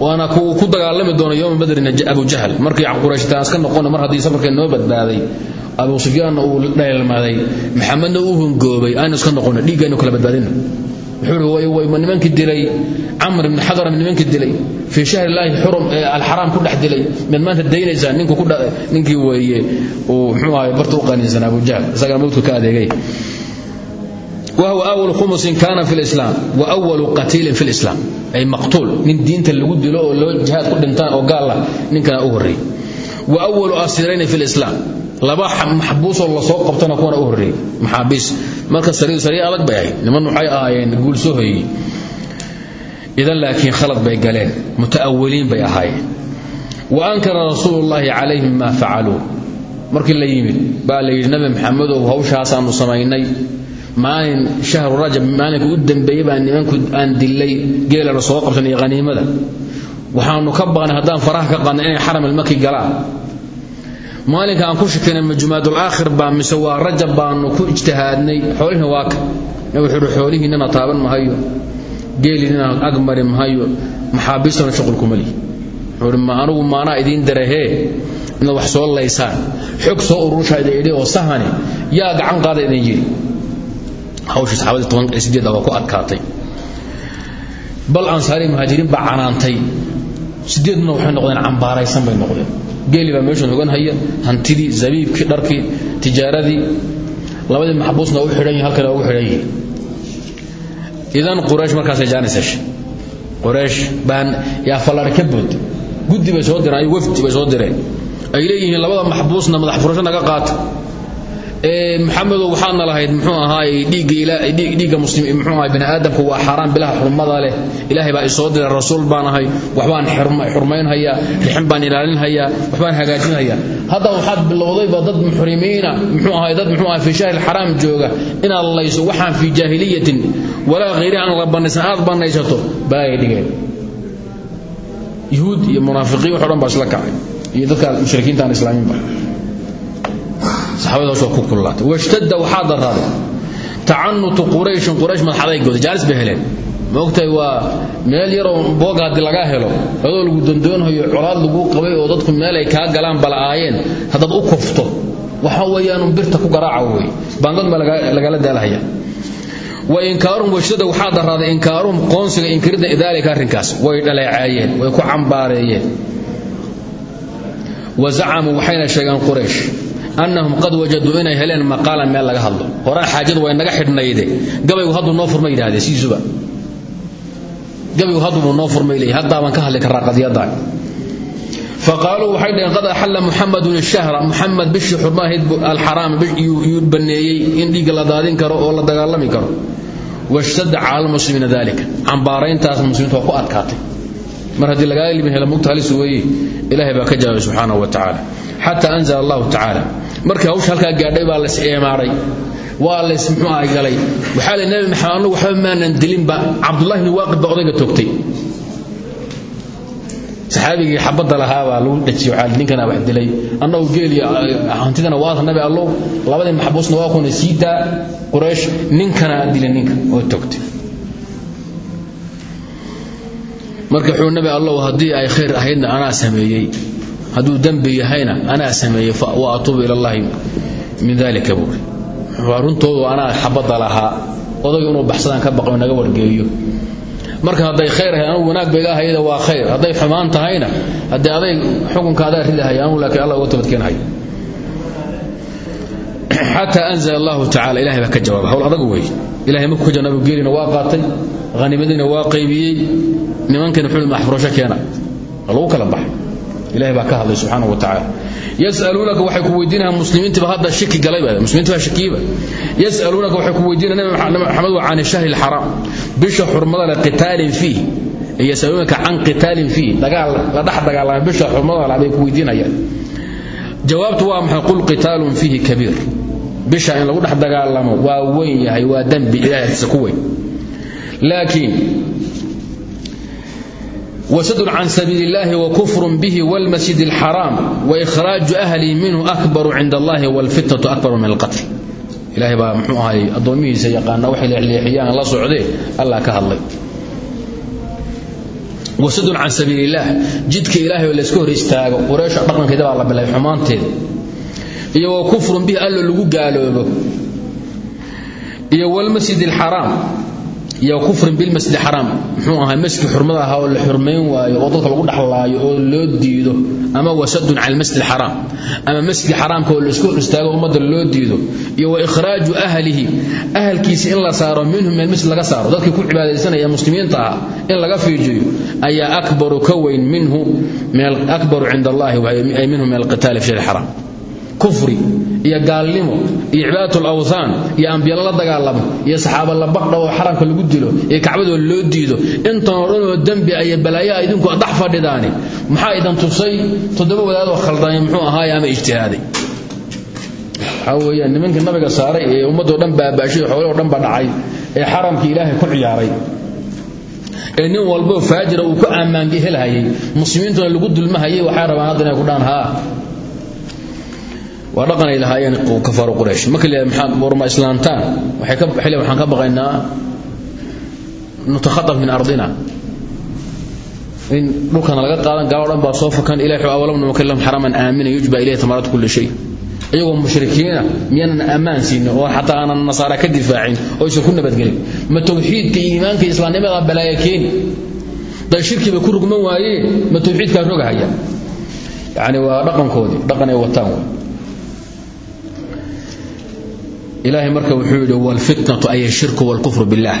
waana kuwuu ku dagaalami doona yoma badrin abujahl markii qurayshtaan iska noqona mar haddii safarkee noo badbaaday abu sufyaanna uu dheelmaday maxamedna uu hungoobay aanu iska noqona dhiiggaynu kala badbaadino wuxuu nimankii dilay? Camr ibni xadram nimankii dilay? Fii shahrillaahi alxaraam ku dhex dilay? Miad maanta daynaysaan ninkii weeye uu mxuu ahay barta u qaniinsan abujahl isagana mawdku ka adeegay. Wa huwa awalu khumusin kaana fi lislaam wa awalu qatiilin fi lislaam ay maqtuul nin diinta lagu dilo oo loo jihaad ku dhintaan oo gaal ah ninkanaa u horreeyey wa awalu asirayna fi lislaam laba maxbuusoo la soo qabtana kuwana u horreeyey maxaabiis. Marka sariyu sariya adag bay niman waxay ahaayeen guulsoo hoyey idan laakiin khalad bay galeen. Muta'awiliin bay ahaayeen. Wa ankara rasuulu llaahi calayhim maa facaluu markii la yimid baa la yidhi nabi samaynay maalin shahru rajab maalinka u dambeeyey baa nimanku aan dilay geelana soo qabsan iyo waxaanu ka baqnay haddaan faraha ka qaadnay inay xaram almaki galaan. Maalinka aan ku shakayna ma jumaadul aakhir baa mise waa rajab baanu ku ijtihaadnay. Xoolihiina waa ka. Wuxuu uhi taaban mahayo geeliinina ag mari mahayo maxaabiistana shuqulkuma lihi. Wuxuu ma anugu maanaa idiin darahee? Wax soo laysaan. Xog soo urushaa idin oo sahani. Yaa gacan qaada idin yidhi hawshii saxaabadii toban sideed waa ku bal ansaari muhaajiriin baa canaantay. Sideedna waxay noqdeen cambaaraysan bay noqdeen. Geeli baa meeshan hogan haya hantidii zabiibkii dharkii tijaaradii. Labadii maxbuusna u xidhan halkana ugu xidhan yihiin idan quraysh markaasay jaanis heshay quraysh baan yaa fallaar ka bood soo direen wafdi bay soo direen. Ay leeyihiin labada maxbuusna madax furasho naga qaata ee maxamedow waxaadna lahayd muxuu ahaay dhiigga muslim muxuu ahay bani aadamku waa xaaraan bilaha xurmada leh. Ilaahay baa isoo diray rasuul baan ahay waxbaan xurmaynhayaa rixin baan ilaalinhayaa waxbaan hagaajinhayaa. Hadda waxaad bilowdayba dad muxrimiina muxuu ahay dad muxuu ahay fii xaraam jooga inaad layso waxaan fii jaahiliyatin walaa khayri aan la banaysan aad banaysato balaayay dhigeen. Yuhuud iyo munaafiqiin wax o dhan kacay iyo dadka mushrikiinta aan islaaminba saxaabada hoos waa ku kullaatay washtadda waxaa daraaday tacanutu qurayshin quraysh madaxadaygooda jaalis bay heleen. Ma ogtahay waa meel yaroo booga haddii lagaa helo? Adoo lagu dandoonhayo colaad laguu qabay oo dadku meel ay kaa galaan bala'aayeen haddaad u kufto waxa weeyaanu birta ku garaaca wey baangad baa lagala daalahaya. Wa inkaaruhum washtadda waxaa daraaday inkaaruhum qoonsiga inkiridda daalika arrinkaas. Way dhaleecaayeen way ku cambaareeyeen wa zacamuu waxayna sheegeen quraysh annahum qad wajaduu inay heleen maqaalan meel laga hadlo. Horaa xaajadu way naga xidhnayde. Gabaygu hadduu noo furma yidhahdee siisuba gabaygu hadduu noo furmay leeyahy haddaa baan ka hadli karraa qadiyaddan. Faqaaluu waxay dhaheen qad axalla muxamadun ishahra muxamed bishii xurmaahayd alxaraam yuu banneeyey in dhiigga la daadin karo oo la dagaalami karo. Washtadda cala almuslimiina dalika cambaarayntaas muslimiinta waa ku adkaatay. Mar haddii lagaa ilmi helo mugta halis ilaahay baa ka jawaabay subxaanahu wa tacaala xataa anzala allahu tacaala markii hawsha halkaa gaadhay baa lays eemaaray waa lays muxuu ahay galay. Waxaa la nabi maxamed annagu waxba maanan dilinba cabdullahi bni waaqid baa odayga toogtay. Saxaabigii xabadda lahaabaa lagu dhajiyey waxaa ninkana wax dilay. Annagu geeli hantidana waata nabi allow labadii maxbuusna waa kuna sii daa. Quraysh ninkana dilay ninka. Oo toogtay. Marka wuxuu nabi allow haddii ay khayr ahaydna anaa sameeyey hadduu dembi yahayna anaa sameeyey wa atuubu ila allahi min dalika buuri runtoodu anaa xabadda lahaa odaygu inuu baxsadaan ka baqo naga wargeeyo. Marka hadday khayr ahayd anugu wanaag bayga ahayda waa khayr. Hadday xumaan tahayna haddii aday xukunka ridahay anugu laakiin allah uga tabadkeenhay xataa anzala allahu tacala ilahay baa ka hawl adag wey. Ilahay markuu ka jawaab nabigu geelina waa qaatay hanimadiina waa qaybiyey nimankana wuxuu maxfurasho keena. Lagu kala baxay ilahay baa ka hadlay subxaanahu wa tacaala yasaluunaka waxay ku weydiinayaan muslimiintiba hadda shaki galayba muslimiinta baa shakiyiba yasaluunaka waxay ku weydiinayaan nabi maxamed waa can shahri alxaraam bisha xurmada leh qitaalin fiih. Yasaluunaka can qitaalin fiih. Dagaal la dhex dagaalamay bisha xurmada leh bay ku weydiinayaan. Jawaabtu waa maxay? Qul qitaalun fiihi kabiir. Bisha in lagu dhex dagaalamo waa weyn yahay waa dembi agtiisa ku weyn. Laakiin وسد عن سبيل الله وكفر به والمسجد الحرام وإخراج أهله منه أكبر عند الله والفتنة أكبر من القتل إلهي بقى محوها الضوميه سيقانا وحي لحيان الله سعوديه الله كهالله وسد عن سبيل الله جدك إلهي ولا سكور استاغ قريش رقم كده الله بالله حمانتين iyo wa kufrun bihi allo lagu gaaloobo iyo walmasjid alxaraam iyo kufrin bilmasjid xaraam. Muxuu ahaa masjidka xurmada ahaa oo la xurmayn waayo oo dadka lagu dhaxlaayo oo loo diido ama wasadun cala almasjid xaraam. Ama masjidka xaraamka oo la isku hor istaago ummadda loo diido. Iyo wa ikhraaju ahlihi ahalkiisi in la saaro minhum meel masjid laga saaro. Dadkii ku cibaadaysanaya muslimiinta ah in laga fiijiyo ayaa akbaru ka weyn minhu akbaru cinda allahi ay minhu min alqitaali fi shari xaraam kufri iyo gaalnimo iyo cibaadat lawthaan iyo ambiyalo la dagaalamo iyo saxaaba la baqdha oo lagu dilo iyo kacbadoo loo diido. Intan oo dhan oo dembi aya balaayaa idinku dhex fadhidaani. Maxaa idan tusay? Toddoba wadaadoo khaldamay muxuu ahaaye ama ijtihaaday waxaa weeyaan nabiga saaray ee ummaddoo dhan baabaashay xoolahoo dhan ba dhacay ee xaramkii ilaahay ku ciyaaray. Ee nin walboo faajira uu ku ammaangi helhayay muslimiintuna lagu dulmahayay waxay rabaan inay ku dhaan haa waa dhaqan ay lahaayeen kafaaru quraysh. Marka la maxaa warma islaantaan waxay ka xilli waxaan ka baqaynaa nutakhatab min ardina. In dhulkana laga qaadan gaalo dhan baa soo fakan ilahi wuxuu awalam numakallam xaraman aamina yujba ilayhi tamaraat kulli shay. Iyagoo mushrikiina miyaanan ammaan siinin oo xataa aanan nasaara ka difaacin oo aysan ku nabadgelin. Ma tawxiidka iyo iimaanka islaamnimada balaaya keeni day shirkiiba ku rugman waayeen ma tawxiidkaa rogahaya? Yani waa dhaqankoodii dhaqan ay wataan wey ilaahay marka wuxuu yidhi waalfitnatu ay ashirku waalkufru billaah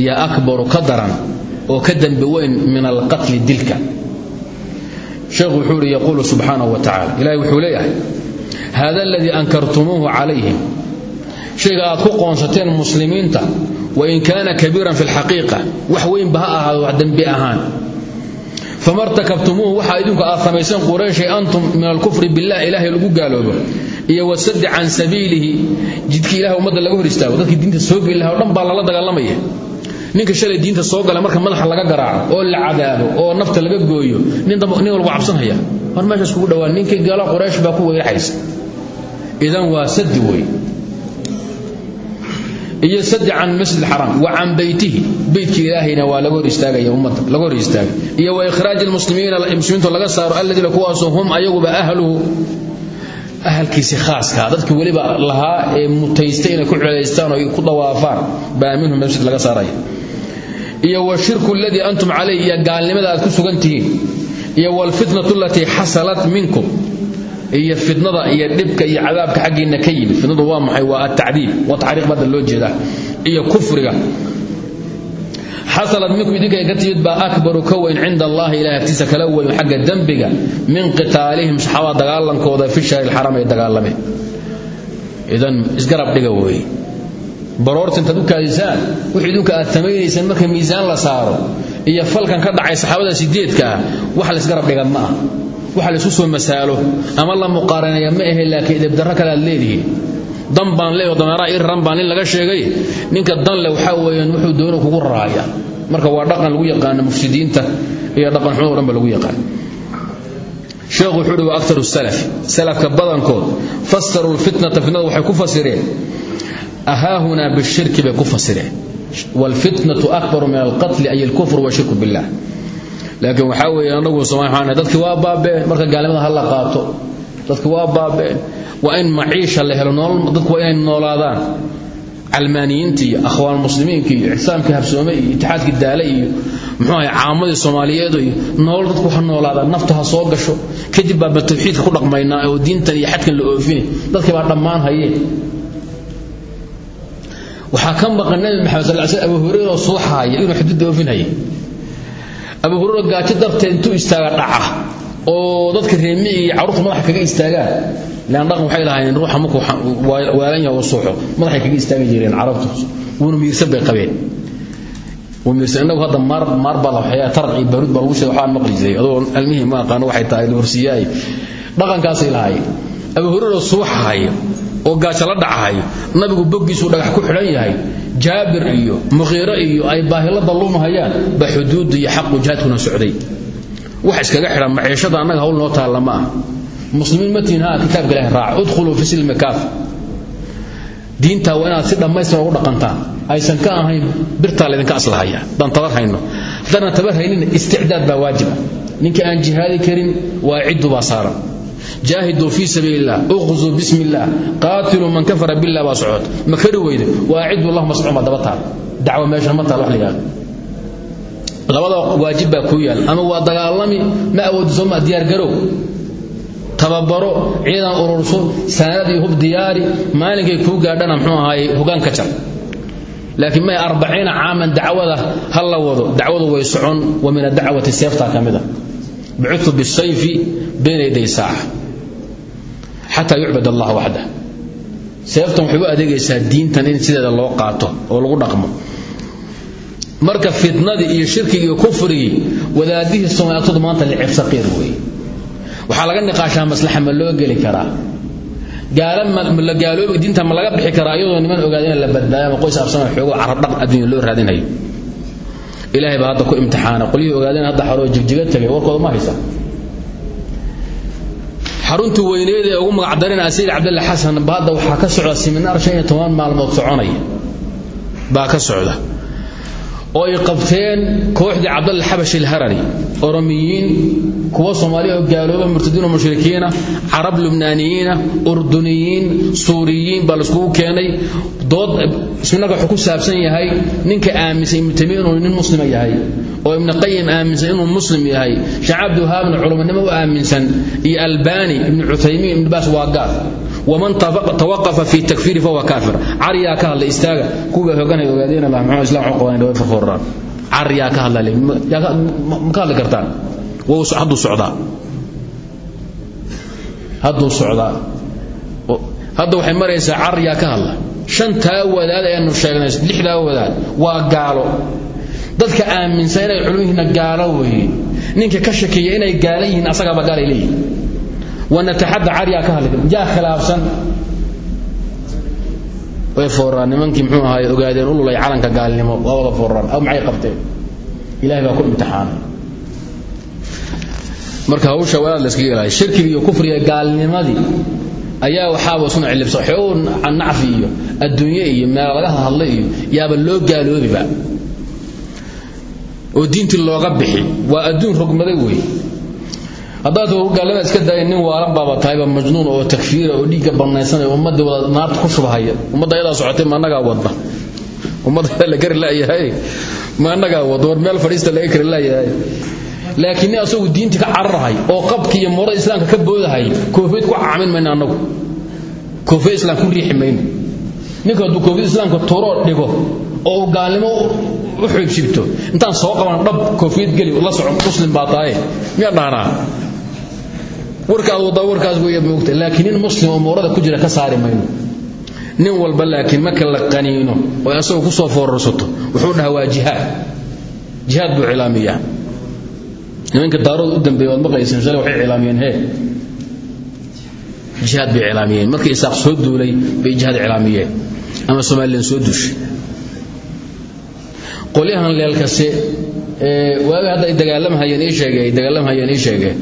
iyo akbaru ka daran oo ka dembi weyn min alqatli dilka. Sheekhu wuxuu yidhi yaquulu subxaanahu wa tacala ilahay wuxuu leeyahay hada aladii ankartumuuhu calayhim. Shayga aad ku qoonsateen muslimiinta wain kaana kabiiran fi lxaqiiqa wax weynba ha ahaado wax dembi ahaan. Fama rtakabtumuuhu waxaa idinku aad samayseen qurayshay antum min alkufri billah. Ilaahay lagu gaaloobo iyo wasadi can sabiilihi. Jidkii ilahay ummadda laga hor istaago dadkii diinta soo geli laha o dhan baa lala dagaalamaya. Ninka shalay diinta soo gala marka madaxa laga garaaco oo la cadaabo oo nafta laga gooyo nin walgu cabsanhaya. War meeshaas kugu dhawaan ninkii gaalo quraysh baa ku weyraxaysa idan waa sadi wey iyo sadi can masjid xaraam wa can beytihi beytkii ilaahayna waa laga hor istaagaya ummadda laga hor istaagay. Iyo wa ikhraaji lmuslimiina muslimiintu laga saaro alladiina kuwaasoo hum ayaguba ahluhu ahalkiisi khaaskaa dadkii weliba lahaa ee mutaystay inay ku celaystaan oo ku dawaafaan baa minhum masjid laga saaraya iyo washirku aladii antum calayh iyo gaalnimada aad ku sugan tihiin. Iyo waalfitnatu alatii xasalat minkum iyo fitnada iyo dhibka iyo cadaabka xaggiinna ka yimid. Fitnadu waa maxay? Waa atacdiib waa taxriiq badda loo jeedaa. Iyo kufriga xasalad minkum idinka ka timid baa akbaru ka weyn cinda allahi ilahay agtiisa kala weyn xagga dembiga min qitaalihim saxaabada dagaalankooda fi shahri lxaram ay dagaalameen idan isgarab dhiga weeye baroorta intaad u kaadisaan wix idinka aad samaynaysaan marka miisaan la saaro iyo falkan ka dhacay saxaabada sideedka ah wax laysgarab dhiga ma ah waxa laysku soo masaalo ama la muqaaranaya ma ahe laakiin idabdarro kale aad leedihiin dan baan leeyo dameeraha ii raran baa nin laga sheegay. Ninka dan le waxaa weeyaan wuxuu doono kugu raaya marka waa dhaqan lagu yaqaano mufsidiinta iyo dhaqan xumo o lagu yaqaan. Sheekhu wuxuu uhi wa aktaru salaf. Salafka badankood fasaruu lfitnata fitnada waxay ku fasireen. Ahaahunaa bishirki bay ku fasireen. Waalfitnatu akbaru min alqatli ay alkufru washirku billah. Laakiin waxaa weeye anagu somaali dadki waa baabeen marka gaalnimada ha la qaato dadki waa baabeen. Waa in maciisha la helo dadku waa inay noolaadaan. Calmaaniyiinta iyo akhwaan muslimiinka iyo ictisaamkii habsoome iyo itixaadkii daale iyo muxuu ahay caamadii soomaaliyeed iyo nool dadku ha noolaadaan nafta ha soo gasho. Kadib baaba tawxiidka ku dhaqmaynaa oo diintan iyo xadkan la oofini dadkii baa dhammaan hayeen. Waxaa ka maqan nabi maxamed sal sl abu hureyra oo suuxaaya inuu xuduudda oofinhaya abu hureyra gaajo darteed intuu istaaga dhaca oo dadka reemiga iyo carruurta madaxa kaga istaagaan. Lan dhaqan waxay lahaayeen ruuxa markuu waalan yaha uu suuxo madaxay kaga istaagi jireen carabtu. Wuuna miirsan bay qabeen. Wuu miirsan innagu hadda maar maar baa la waxyaa taraq iyo baa lagu sheegay waxaan maqli adoo almihii ma aqaano waxay tahay horsiyaay dhaqankaasay lahaayeen. Abu hureyra suuxahaya oo gaajo la dhacahayo nabigu boggiisuu dhagax ku xidhan yahay. Jaabir iyo mukhiiro iyo ay baahilada lumahayaan ba xuduudda iyo xaqu jihaadkuna socday wax iskaga xidhan maciishada annaga hawl noo taalla ma ah muslimiin ma tihin ha kitaabka ilahi raaca fi silmi kaaf. Diintaa waa inaad si dhammaystiran ugu dhaqantaan aysan ka ahayn birtaa laydinka aslahaya haddaan tabar hayno. Haynin isticdaad baa waajiba. Ninka aan jihaadi karin waa ciddu baa saaran. Jaahiduu fii sabiili illah uqzuu bismi man kafara billah baa socod. Ma kari waa ciddu allahuma baa daba taal. Meesha ma taal wax labada waajib baa kuu yaal. Ama waa dagaalami ma awoodi sooma diyaargarow tababaro ciidan ururso sanad iyo hub diyaari maalinkay kuu gaadhana mxuu ahaay hogaan ka jar. Laakiin may arbaciina caaman dacwada ha la wado. Dacwadu way socon wa min adacwati seeftaa ka bucitu bisayfi bayna yaday saaca xataa yucbad allah waxdah seeftan waxay u adeegaysaa diintan in sideeda loo qaato oo lagu dhaqmo marka fitnadii iyo shirkigii iyo kufrigii wadaadihii soomaaliyatood maanta licib saqiir weeye. Waxaa laga niqaashaa maslaxa ma loo geli karaa? Gaala la gaaloobi diinta ma laga bixi karaa iyadoo niman ogaada in la badbaado ama qoys absama xoogo carab dhaq adduunya loo raadinayo? Ilaahay baa hadda ku imtixaana. Qolyihii ogaadeen hadda xaroo jigjiga tagay warkooda ma haysa. Xaruntii weyneed ee ugu magacdarin asiid cabdalla xasan ba hadda ka socda siminaar shan iyo soconaya. Baa ka socda oo ay qabteen kooxdii cabdalla xabash ilharari oromiyiin kuwa soomaaliya oo gaalooba murtadiin oo mushrikiina carab lubnaaniyiina urduniyiin suuriyiin baa laiskugu keenay. Dood isminaga wuxuu saabsan yahay ninka aaminsan ibnu taymiya nin muslima yahay oo ibnu qayim aaminsan inuu muslim yahay. Shacaab duhaabna culumanimo u aaminsan iyo albani ibnu cuthaymiin ibnu baas waa waman tawaqafa fi takfiiri fahuwa kaafir cariyaa ka hadla istaaga kuwa hoganay ogaadeen allah muxuu islam wuxuu qabanay way farfooraan cariyaa ka hadla ma hadli kartaan hadduu socdaa hadduu socdaa hadda waxay maraysaa cariyaa ka hadla shantaa wadaad ayaanu sheegnay lixdaa wadaad waa gaalo dadka aaminsan inay culmihiina gaalo weeye ninka ka shakeeya inay gaala yihiin asagaaba wanataxadda caryaa ka hadli yaa khilaafsan. Way fooraan. Nimankii muxuu ahaay ogaadeen ululay calanka gaalnimo. Waa wada fooraan. Aw maxay qabteen? Ilahay baa ku imtixaanay. Marka hawsha wadaad la iskaga ilaaliya shirkiga iyo kufriga gaalnimadii ayaa waxaaba suna cilibsa xoog nacfi iyo adduunye iyo meel laga hadla yaaba loo gaaloobiba oo diintii looga bixi. Waa adduun rogmaday weeye haddaad gaalnimada iska daaya nin waalan baaba tahayba majnuun oo takfiira oo dhiigga bannaysanaya ummadda wada naarta ku shubahaya. Ummadda ayadaa socotay ma annagaa wadda? Ummadda la kari laayahay? Ma annagaa wadda? War meel fadhiista laga kari laayahay? Laakiin nin diintii ka cararahay oo qabki iyo moorada islaamka ka boodahay koofiyad ku caamin mayno annagu. Koofiyad islaam ku riixi ninka hadduu koofiyad islaamka turoo dhigo oo gaalnimo u xoojibto intaan soo qaban dhab koofiyad geli la socon muslim baa tahay miyaa dhahnaa warkaad waddaa warkaas weeya moogta laakiin nin muslim oo moorada ku jira ka saari mayno. Nin walba laakiin marka la qaniino oo asagoo ku soo foorarsato wuxuu dhahaa waa jihaad. Jihaad buu cilaamiyaa. Nimanka daarooda u dambeeya waad maqlayseen shalay waxay cilaamiyeen hee? Jihaad bay cilaamiyeen. Markii isaaq soo duulay bay jihaad cilaamiyeen. Ama somalilan soo duushay. Qolyahan leelkase ee waaga hadda ay dagaalamhayeen ii sheegay ay dagaalamhayeen ii sheegay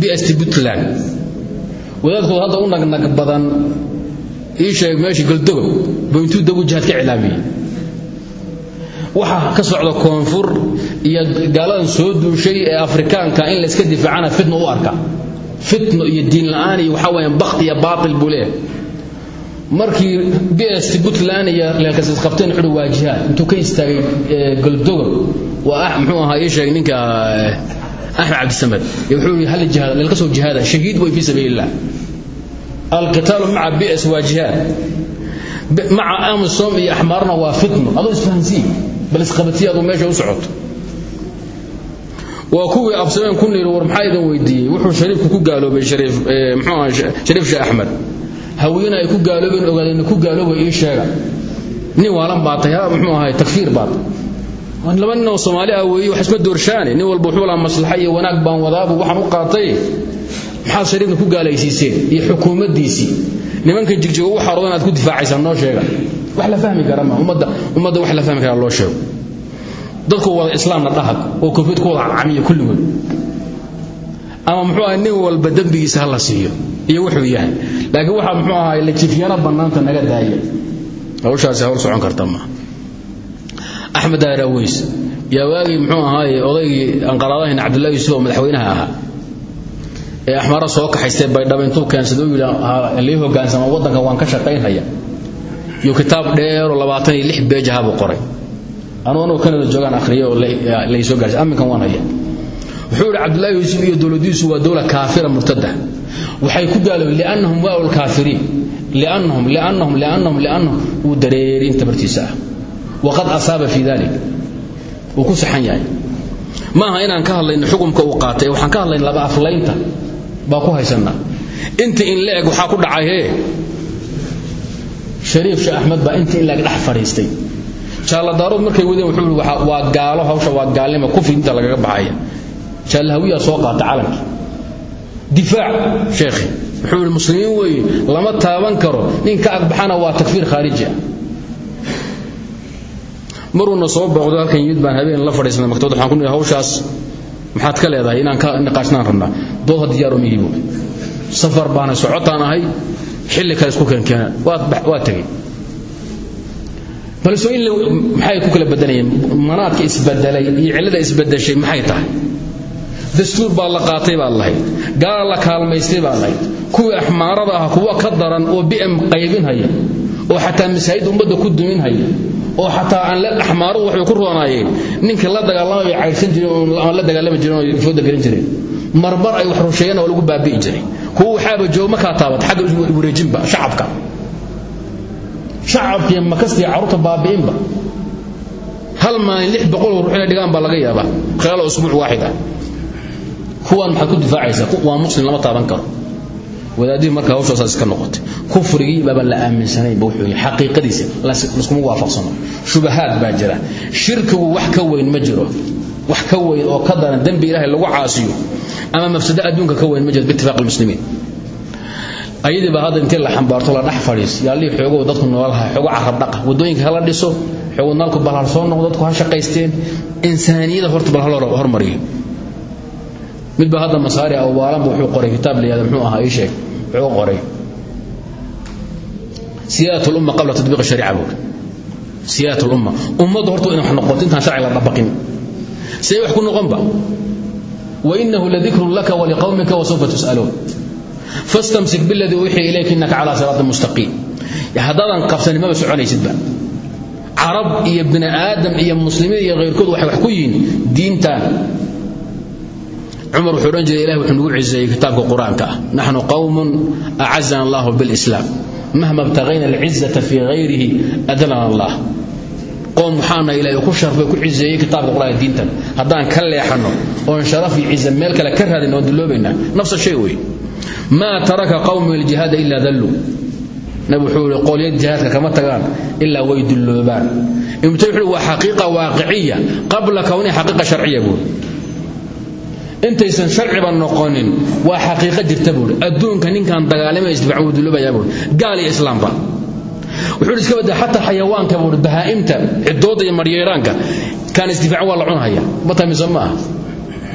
bst puntland. Wadaadkooda hadda u nagnag badan ii sheeg meeshii galdogob buu intuu dabu jihaad ka cilaamiyey waxaa ka socda koonfur iyo gaaladan soo duushay ee afrikaanka in layska difaacana fitna u arka. Fitno iyo diin la'aan iyo waxaa weyaan bakti iyo baatil buu leeyahay. Markii bst puntland iyo leelkas isqabteen wuxuu waa jihaad intuu ka istaagay galdogob waa muxuu ahaa ii sheeg ninka axmed cabdisamad wuxuu hal jihaad leelka soo jihaada shahiid way fii sabiilillah alqitaalu maca bs waa jihaad maca amisom iyo axmaarna waa fitno adoo isfahansii bal isqabatiy aduu meesha u socoto waa kuwii absameen ku niiri war maxaa idin weydiiyey wuxuu shariifku ku gaaloobay shariif muxuu ahaa shariif sheekh axmed hawiyena ay ku gaaloobeen ogaadeen ku gaalooba ii sheega nin waalan baa tahay muxuu ahay takfiir baa tahay laba nin oo soomaali ah weeye wax isma doorshaane. Nin walba wuxuu lahaa maslaxa wanaag baan wadaabu waxaan u qaatay. Maxaad shariifna ku gaalaysiiseen? Iyo xukuumaddiisii nimanka jigjigo u xaroodan aad ku difaacaysaa noo sheega. Wax la fahmi kara ma ummadda ummadda wax la fahmi kara loo sheego. Dadku wada islaamna dhahag oo koofiyad ku wada camiya kulligood. Ama muxuu ahay nin walba dembigiisa la siiyo iyo wuxuu yahay. Laakiin waxaa muxuu ahay la jifyana bannaanta naga daaya. Hawshaasi hawl socon karta maaha axmed daaraweys yaa waagii muxuu ahaaye odaygii anqaraadahin cabdullahi yuusuf oo madaxweynaha ahaa ee axmaara soo kaxaystay baydhaba intuu keensada u yidhi lii hogaansama waddanka waan ka shaqaynhaya iyo kitaab dheeroo labaatan iyo lix beej ahaa buu qoray. Anuu anuu kanada joogaan akhriya oo laysoo gaarsiy aminkan waan haya wuxuu yidhi cabdullahi yuusuf iyo dowladiisu waa dowla kaafira murtada waxay ku gaaloobeen liannahum waa lkaafiriin liannahum liannahum liannahum liannahum. Wuu dareeri inta waqad asaaba fii dalik. Wuu ku saxan yahay. Ma aha inaan ka hadlayno xukumka uu qaatay waxaan ka hadlayna laba aflaynta. Baa ku haysannaa inta in la eg waxaa ku dhacay hee? Shariif sheekh axmed baa inta in la eg dhex fadhiistay. Jaalladaarood markay wadeen wuxuu yidhi waa gaalo hawsha waa gaalnima kufri inta lagaga baxaya. Jaallahawiyaa soo qaata calankii. Difaac sheekhi wuxuu yidhi muslimiin lama taaban karo. Nin agbaxana waa takfiir khaariji ah maruuna soo booqdo halkan yimid baan habeen la fadhiisnay maktabad waxaan ku hawshaas maxaad ka leedahay inaan ka niqaashnaan rabnaa. Dood had diyaaro mihibu safar baana socotaan ahay xilli kale isku keenkeena waa tegey. Balso in maxay ku kala badanayeen? Manaadka isbedelay iyo cillada isbedeshay maxay tahay? Dastuur baa la qaatay baa lahayd gaala la kaalmaystay baa lahayd kuwii axmaarada ah kuwa ka daran oo bm qaybinhaya oo xataa masaajid ummadda ku duminhaya oo xataa aan axmaaradu waxay ku roonaayeen ninka la dagaalamay caydhsan jireen oo la dagaalami jireen oo fooda gelin jireen marmar ay wax rusheeyeen oo lagu baabi'i jiray. Kuwa waxaaba jooga markaa taabat xagga wareejinba shacabka. Shacabkii makastii carruurta baabi'inba. Hal maalin lix ruux inay dhigaan baa laga yaabaa. Khilaal usbuuc waaxid ah. Kuwaan maxaad ku difaacaysaa? Waa muslim lama taaban karo wadaadihii markaa hawshaasaas iska noqotay. Kufrigii baaba la aaminsanaynba wuxuu yahay xaqiiqadiisa laskuma waafaqsano. Shubahaad baa jira. Shirkigu wax ka weyn ma jiro. Wax ka weyn oo ka daran dembi ilaahay lagu caasiyo. Ama mafsado adduunka ka weyn ma jiro. Biitifaaq almuslimiin. Ayadii baa hadda intii la xambaarto la dhex fadhiis. Yaallii xoogow dadku noolaha xoogo carab dhaqa waddooyinka hala dhiso xoogo nalku bal hal soo dadku ha shaqaysteen. Insaaniyada horta bal hal hormariyo mid baa hadda masaari awaalanba wuxuu qoray kitaab la yihahda muxuu ahaa ii sheeg wuxuu qoray. Siyaadat lumma qabla tatbiiq shariica buuri siyaadat lumma ummaddu horta inay wax noqoto intaan sharci la dabaqin see wax ku noqonba wainahu ladikrun laka waliqawmika wasawfa tus'aluun. Fastamsik biladii uxii ilayka innaka calaa siraatin mustaqiim. Haddaadan qabsanin maba soconaysidba carab iyo bini aadam iyo muslimiin iyo khayrkood waxay wax ku yihiin diintan cumar wuxuu odhan jiray ilahi wuxuu nagu ciseeyey kitaabka qur'aanka. Ah naxnu qowmun acazana allahu bilislaam. Mahma ibtagayna alcizata fii hayrihi adlana allah. Qoom waxaana ilaahay ku sharfay ku ciseeyey kitaabka qur'aanka diintan. Haddaan ka leexanno oon sharaf iyo cize meel kale ka raadin oon duloobaynaa nafsa shay wey maa taraka qawmi aljihaada ilaa dalluu nabi wuxuu yihi qolyad jihaadka kama tagaan ilaa way dulloobaan. Ibnu xaqiiqa sharciya buuri intaysan sharciba noqonin waa xaqiiqo jirta buuri adduunka ninkan wuu dulloobayaa buuri gaal iyo islaamba wuxuu iska badda xataa xayawaanka buuri bahaa'imta cidooda iyo maryeeraanka kaan isdifaac waa la cunhaya matamise ma aha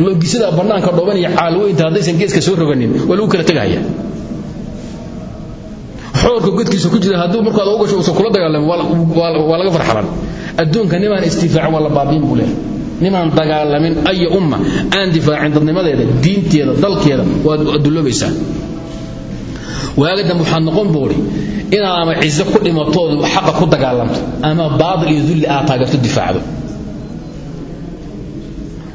logisida bannaanka dhooban iyo caalweynta haddaysan geeska soo roganin waa lagu kala tegahaya xoorka godkiisa ku jira hadduu markaad ugu gasho uusan kula dagaalamin waa laga farxalan adduunka nimaan isdifaac waa la baabiin buu leeyahay nimaan dagaalamin aya umma aan difaacin dadnimadeeda diinteeda dalkeeda waad duloobaysaa waagadan waxaad noqon buuri inaad ama cizo ku dhimatoodu xaqa ku dagaalamto ama baadil iyo dulli aad taageerto difaacdo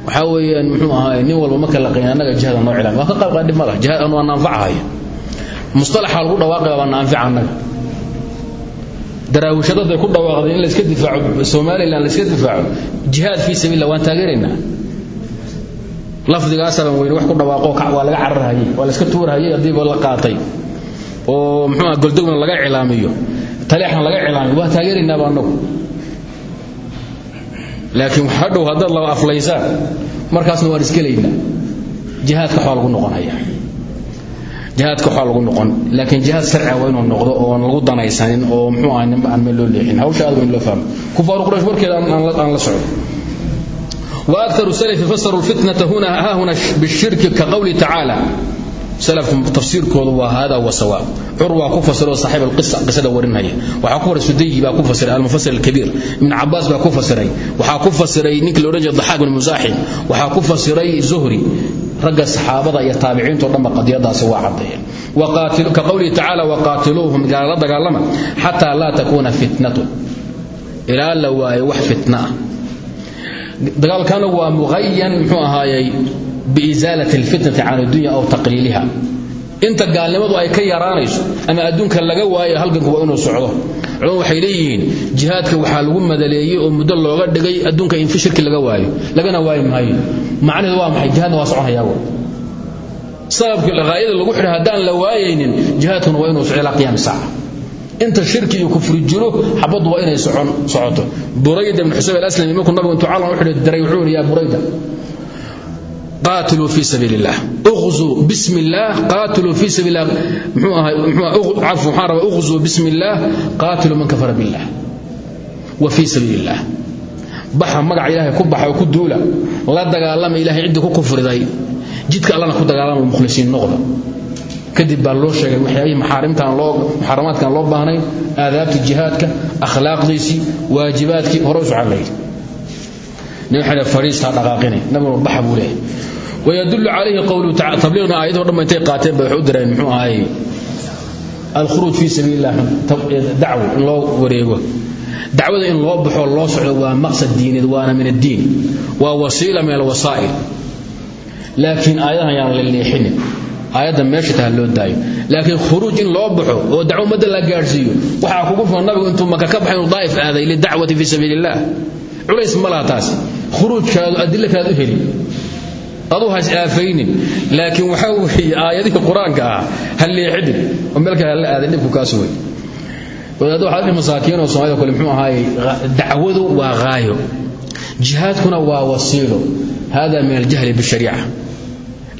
waxaa weeyaan muxuu ahaay nin walba marka la qiina annaga jihada noo waa ka qayb qaadhi ma lah jihad waa naanfacahaya mustalaxa lagu dhawaaqaya waa naanfica annaga daraawishadad bay ku dhawaaqdeen in layska difaaco somalilan layska difaaco. Jihaad fii sabiillah waan taageeraynaa lafdigaasaban weyne wax ku dhawaaqo waa laga cararhayay waa layska tuurhayay haddiiba la qaatay. Oo muxuu goldogna laga cilaamiyo. Taleexna laga cilaamiyo. Waan taageeraynaaba annagu. Laakiin hadhow haddaad laba aflaysaan markaasna waan iskelaynaa jihaadka waxaa lagu noqonaya jihaadka waxaa lagu noqon laakiin jihaad sharciga waa inuu noqdo oon lagu danaysanin oo muxuu aha ninba aan meel loo leexin hawsha aad waa in loo fahmo kufaaru quraysh warkeeda aan la socdo وأكثر السلف فسروا الفتنة هنا ها هنا بالشرك كقوله تعالى سلف تفسير كود وهذا هو الصواب عروة كفسر صاحب القصة قصة ورنها وحكور السدي با كفسر المفسر الكبير من عباس با كفسر وحكفسر نيك لورنج الضحاك بن مزاحم وحكفسر زهري ragga saxaabada iyo taabiciinto dhanba qadiyadaasi waa caddeeyeen ka qowlihi tacaala waqaatiluuhum la dagaalama xataa laa takuuna fitnatu ilaa la waayo wax fitna ah. Dagaalkana waa muqayan muxuu ahaayey biisaalat alfitnati can addunya aw taqliiliha inta gaalnimadu ay ka yaraanayso ama adduunka laga waayo halganku waa inuu socdo. Culum waxay leeyihiin jihaadka waxaa lagu madaleeyey oo muddo looga dhigay adduunka in shirki laga waayo. Lagana waayi maayo macnaheedu waa maxay? Jihaadna waa soconayago sababkii laqaayada lagu xidhay haddaan la waayaynin jihaadkuna waa inuu socdo ilaa qiyaami saaca inta shirki iyo kufri jiro xabadu waa inay socoto. Burayda ibn xusayb al-aslami markuu nabigu intuu calan u xidhay wuxuu yaa burayda qatiluu fi sabiil illah uqzuu bism fi sabiillah muxuu ahay muxuu cafu waxaan man kafara billah. Wa fii sabiil illah baxa magaca ku baxa ku duula. La dagaalama ilahay ciddii ku kufriday. Jidka allana ku dagaalama mukhlisiin noqda kadib baa loo sheegay waxyaabihii maxaaramaadkaan loo baahnayn aadaabtii jihaadka akhlaaqdiisii waajibaadkii hore usu cadlaydi nin waxaa fadhiistaa dhaqaaqinay nabiguna baxa buu leehay wayadullu calayhi tabliiqna aayadoo dhamma intay qaateen bay wax u direen muxuu ahaayey alkhuruuj fii sabiili illah dacwo in loo wareego dacwada in loo baxo loo socdo waa maqsad diineed waana min addiin waa wasiila min alwasaa'il laakiin aayadahan yaan la leexinin aayadda meesha taha loo daayo laakiin khuruuj in loo baxo oo dacwo ummadda la gaadhsiiyo waxaa kugu filan nabigu intuu maka ka baxay inuu daa'if aaday lidacwati aduu has aafaynin laakiin waxaa weeye aayadihii qur'aanka ah ha leexidin oo meel kale hala aaday dhibku kaas wey wadaadda waxaa dhihi masaakiin oo soomaalida kale muxuu ahaaye dacwadu waa haayo jihaadkuna waa wasiilo hada min aljahli bishariica.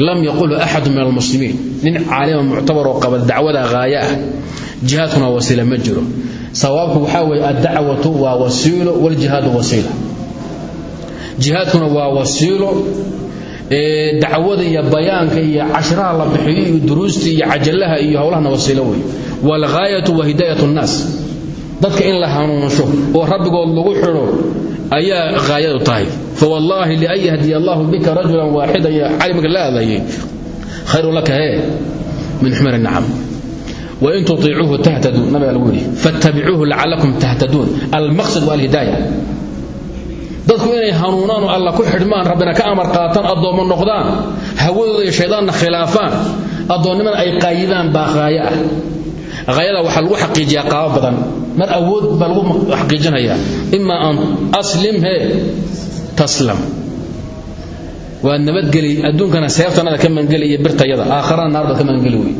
Lam yaqulu axadu min almuslimiin nin caalima muctabar oo qaba dacwada haaya ah jihaadkuna wasiila ma jiro. Sawaabku waxaa weeye addacwatu waa wasiilo waljihaadu wasiila. Jihaadkuna waa wasiilo dacwada iyo bayaanka iyo cashiraha la bixiyo iyo duruusta iyo cajalaha iyo howlahana wasiilo wey waalghaayatu wa hidaayat nnaas. Dadka in la hanuunsho oo rabbigood lagu xidho ayaa haayadu tahay. Fawallaahi lian yahdiya allahu bika rajulan waaxidan calimka la hadlayay khayru laka hee min xumar nacam. Wain tutiicuuhu tahtaduu nabiga lagu yidhi fattabicuuhu lacalakum tahtaduun almaqsad waa alhidaaya dadku inay hanuunaan oo alla ku xidhmaan rabbina ka amar qaataan addoommo noqdaan hawadooda iyo shaydaanna khilaafaan addoonnimana ay qaayidaan baa haayo ah. Waxaa lagu xaqiijiyaa qaabo badan. Mar awood baa lagu xaqiijinayaa imaa an aslim he taslam. Waad nabadgeli adduunkana seeftanada ka mangeli iyo birtayada aakharana naar ka mangeli wey.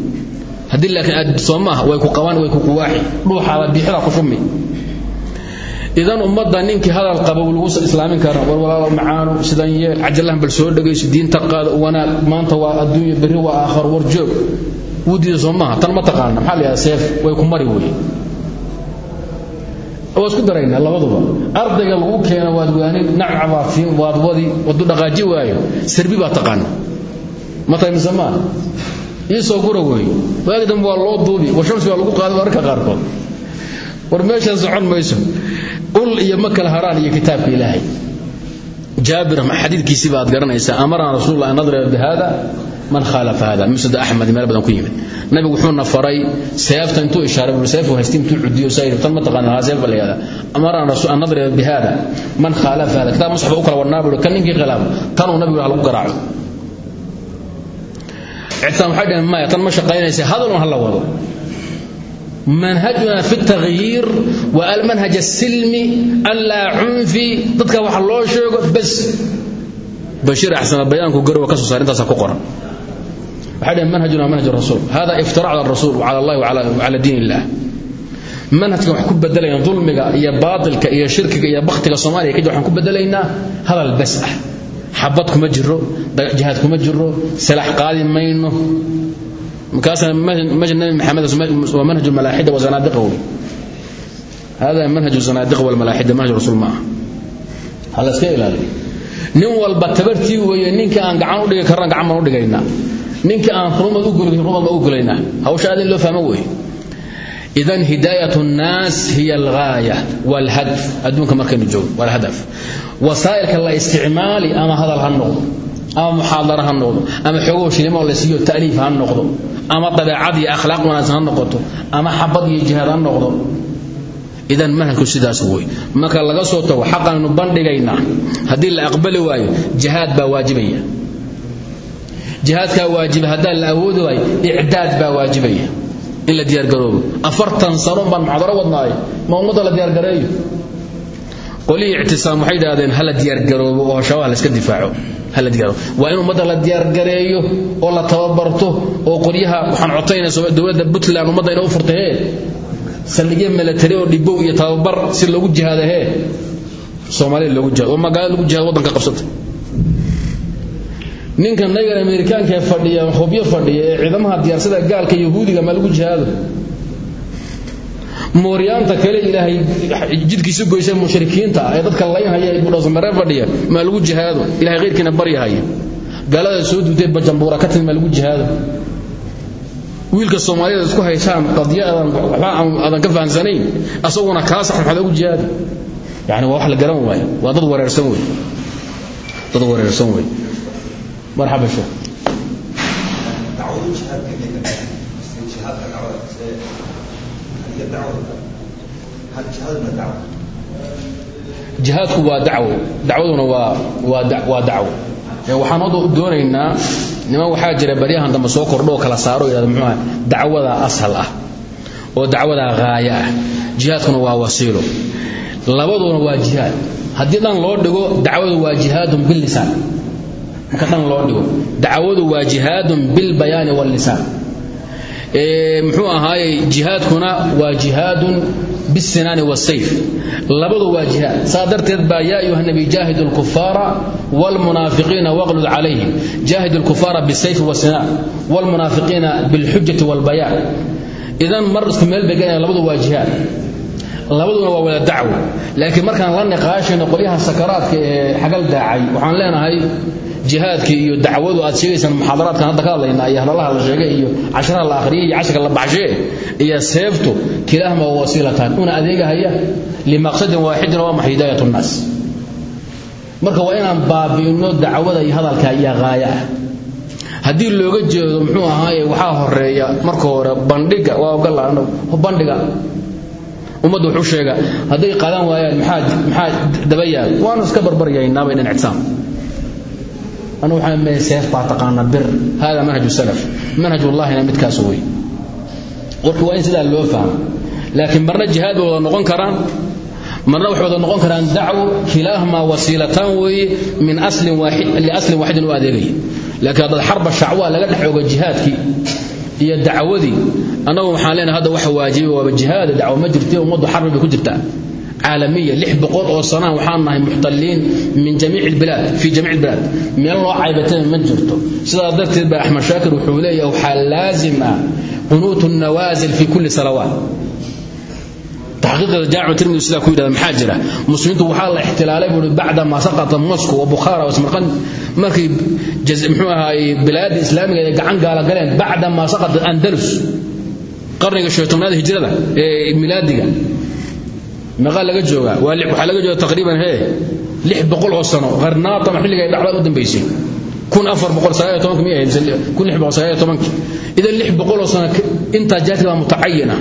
Haddii laakiin aad soo way ku qabaan way ku kuwaaxi dhuuxaada biixida ku shumi idan ummadda ninkii hadal qaba lagu islaamin kara war walaalo macaano sidan yeel cajallahan bal soo dhagayso diinta qaada wanaag maanta waa adduunya berri waa aakhar war joog. Wuu diida tan ma taqaana maxaa la seef way ku mari wey waa isku daraynaa labaduba. Ardayga lagu keena waad waanin nacca siin waad wadi wadu dhaqaaji waayo. Sarbi baa taqaana ma tahay mise maa gura wey waagdam waa loo duubi. Washamsi waa lagu qaaday mararka qaarkood. War meeshaan socon mayso ul iyo ma haraan iyo kitaabka ilaahay. Jaabir xadiidkiisii baad garanaysaa amarana rasuulullah an bihada man khaalafa hada musnad axmed meel badan ku yimid. Nabigu wuxuuna faray seefta intuu ishaaray buu seefu haysti intuu cudiyo sayr tan ma taqaana haa seef baa la yihahda amarana rasuul an nadriba bihada man khaalafa hada kitaab musxaf u kala warnaa buu kan ninkii khilaaf tanuu nabigu lagu garaaco. Ictaan waxay dhaheen maya tan ma shaqaynaysa hadalun ha la wado manhajuna fi takhyiir wa almanhaj asilmi allaa cunfi. Dadka waxa loo sheego bas bashiir axsan bayaanku garowa ka soo saar intaasa ku qoran. Waxay dhaheen manhajuna manhaj rasuul hada iftirac cala rasuul wcala allahi wcala diin illah. Manhajkan wax ku bedelaynaa dulmiga iyo baatilka iyo shirkiga iyo baktiga soomaaliya kadib waxaan ku bedelaynaa hadal bas ah. Xabad kuma jiro jihaad kuma jiro salax qaadi mayno markaasna manhaj nabi maxamed waa manhaj malaaxida wa zanaadiqa wey hada manhaj zanaadiqa walmalaaxida manhaj rasuul ma aha ha la iska ilaaliyo nin walba tabartii weeye ninkii aan gacan u dhigi karna gacan baan u dhigaynaa ninkii aan rumad u gulin rumad baan u gulaynaa hawsha aad in loo fahmo weeye idan hidaayat nnaas hiya algaaya walhadf adduunka markaynu joogno walhadaf wasaa'ilka la isticmaali ama hadal ha ama dabeecad iyo akhlaaq wanaagsan ha noqoto ama xabad iyo jihaad ha noqdo. Idan manhajku sidaas wey marka laga soo tago xaqaynu bandhigaynaa haddii la aqbali waayo jihaad baa waajibaya. Jihaadkaa waajiba haddaan la awoodi waayo icdaad baa waajibaya. In la diyaargaroobo. Afartan sano baan muxaadaro wadnaayo. Ma ummadda la diyaargareeyo qolihii ictisaam waxay idhahdeen hala diyaargaroobo oo shabaha la iska difaaco. Hala diyaaroobo waa in ummadda la diyaargareeyo oo la tababarto oo qolyaha waxaan cotaynaa dowladda puntland ummadda inay u furtay hee. Saldhigyo milatari oo dhibow iyo tababar si loogu jihaada hee. Soomaalida loogu jihaado oo magaalada lagu jihaado waddanka qabsata ninka nagar amerikaanka ee fadhiya hubyo fadhiya ee ciidamaha diyaarsada gaalka yahuudiga ma lagu jihaado mooryaanta kale ilaahay jidkiisu goysay mushrikiinta ee dadka laynhaya ee budhowsamaree fadhiya maa lagu jihaado ilahay khayrkiina baryahaya gaalada soo duutay bajambuura ka timid maa lagu jihaado. Wiilka soomaaliyada isku haysaan qadiya aadan ka fahamsanayn asaguna kaa sax maxaad ugu yani waa wax la garan waayo. Waa dad wareersan wey dad wareersan wey marxaba sheekh jihaadku waa dacwo. Dacwaduna waa dacwo. Waxaan hadda doonaynaa niman waxaa jira baryahan dambe soo kordho oo kala saaro yidhahdo muxuuha dacwada ashal ah oo dacwada haaya ah. Waa wasiilo. Labaduna waa jihaad. Haddii dhan loo dhigo dacwadu waa jihaadun billisaan marka dhan loo dhigo dacwadu waa jihaadun bilbayaani wallisaan muxuu ahaayey jihaadkuna waa jihaadun bisinaani wasayf labadu waa jihaad. Saa baa yaa ayuha nabi jaahidu lkufaara wlmunaafiqiina waqlud calayhim. Jaahidu lkufaara bisayfi wasinaan wlmunaafiqiina bilxujati walbayaan idan mar isku meel bay labadu waa jihaad. Labaduna waa wada dacwo. Laakiin markaan la niqaashayno qolyaha sakaraadka ee xagal daacay waxaan leenahay jihaadkii iyo dacwadu aad sheegaysaan muxaadaraadkan hadda ka hadlaynaa iyo hadlalaha la sheegay iyo casharaha la akhriyay iyo casharka la baxshee iyo seeftu kilaahma waa wasiilatan. Una adeegahaya limaqsadin waaxidin waa maxa hidaayat nnaas? Marka waa inaan baabi'ino dacwada iyo hadalka iyo haaya ah haddii looga jeedo muxuu ahaaye waxaa horreeya marka hore bandhiga waa ogala bandhiga. Ummadda wuxuu sheega hadday qaadan waayaan maxaa maxaa daba yaal waanu iska barbaryaynaaba in ictisaam anu waxaan leeyahay seef baa taqaana bir. Hada manhaju salaf. Manhajullahina midkaas wey warka waa in sidaa loo fahmo. Laakiin marna jihaad bay wada noqon karaan. Marna waxay wada noqon karaan dacwo kilaahumaa wasiilataan weeye min aslin waaxid liaslin waaxidin u adeegaya laakiin haddaad xarba shacwaa laga dhex ogo jihaadkii iyo dacwadii annagu waxaan leenahay hadda waxa waajibay waaba jihaada dacwo ma jirti ummaddu xarbi bay ku jirtaa caalamiya boqol oo sanaa waxaan nahay muxtaliin min jamiic bilaad fii jamiic bilaad meel loo caybatana ma jirto. Sidaas darteed ba axmed shaakir wuxuu leeyahay waxaa laazim ah qunuutu nawaasil fii kulli salawaat. Taqiiqadajaamtirmidsidaa ku yidhahda maxaa jira? Muslimiintu waxaa la ixtilaalay buui bacda maa saqata moscow wa bukhaara wa samarqand. Markay mxuu ahaay bilaadda islaamiga ay gacan gaala galeen bacda maa saqata andalus. Qarniga shan tobnaad hijrada ee milaadiga maqa laga jooga waxa laga jooga taqriiban hee? 600 oo sano. Qarnaata xilliga ay dhacda u dambeysay kun afar boqol sagaal tobanka miya kun lix boqol sagaal idan lix boqol oo sano intaa jaati baa mutacayina.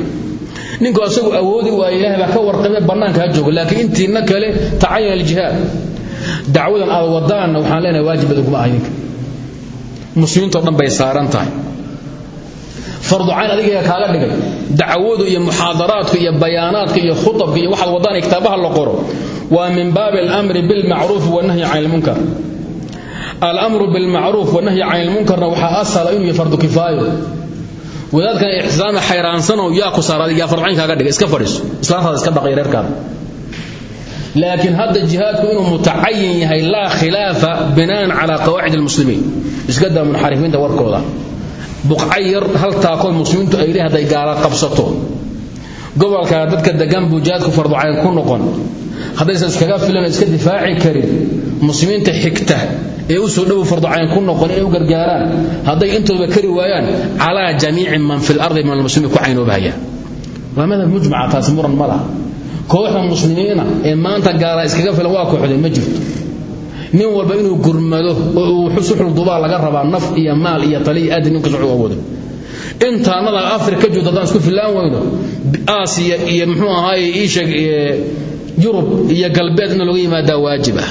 Ninku asagu awoodi waa ilaahay baa ka warqabay bannaanka ha laakiin intiina kale tacayan aljihaad dacwadan aad wadaanna waxaan leenahay waajib badan kuma aha idinka muslimiintao dhan bay saaran fardu cayn adiga kaaga dhigay. Dacwadu iyo muxaadaraadka iyo bayaanaadka iyo khutabka iyo waxaad wadaan kitaabaha la qoro waa min baabi alamri bilmacruuf wanahyi can ilmunkar alamru bilmacruuf wanahyi can ilmunkarna waxaa asala inuu yahay fardu kifaayo. Wadaadkan ixsaama xayraansano yaa ku saar adiga farcayn kaaga dhiga iska fadhiiso. Islaantaada iska dhaqay reerkaada laakiin hadda jihaadku inuu mutacayin yahay laa khilaafa binaan calaa qawaacid almuslimiin. Iska daa munxarifiinta warkooda buqca yar hal taakood muslimiintu ay leeyahay hadday gaala qabsato. Gobolka dadka degan buu jihaadku farducayn ku noqon. Haddaysan iskaga filan iska difaaci karin muslimiinta xigta ee u soo dhow farducayn ku noqon inay u gargaaraan hadday intooda kari waayaan calaa jamiici man fi lardi min almuslimiin ku caynoobahaya waa madhab mujmaca taasi muran ma kooxda muslimiina ee maanta gaala iskaga filan waa kooxday ma jirto nin walba inuu gurmado oo uu xusuxul dubaa laga rabaa naf iyo maal iyo tali iyo aadi ninkas wuxuu awoodo intaanada afrika joogto haddaan isku fillaan weyno aasiya iyo muxuu ahaaye iisheeg yurub iyo galbeed in looga yimaadaa waajib ah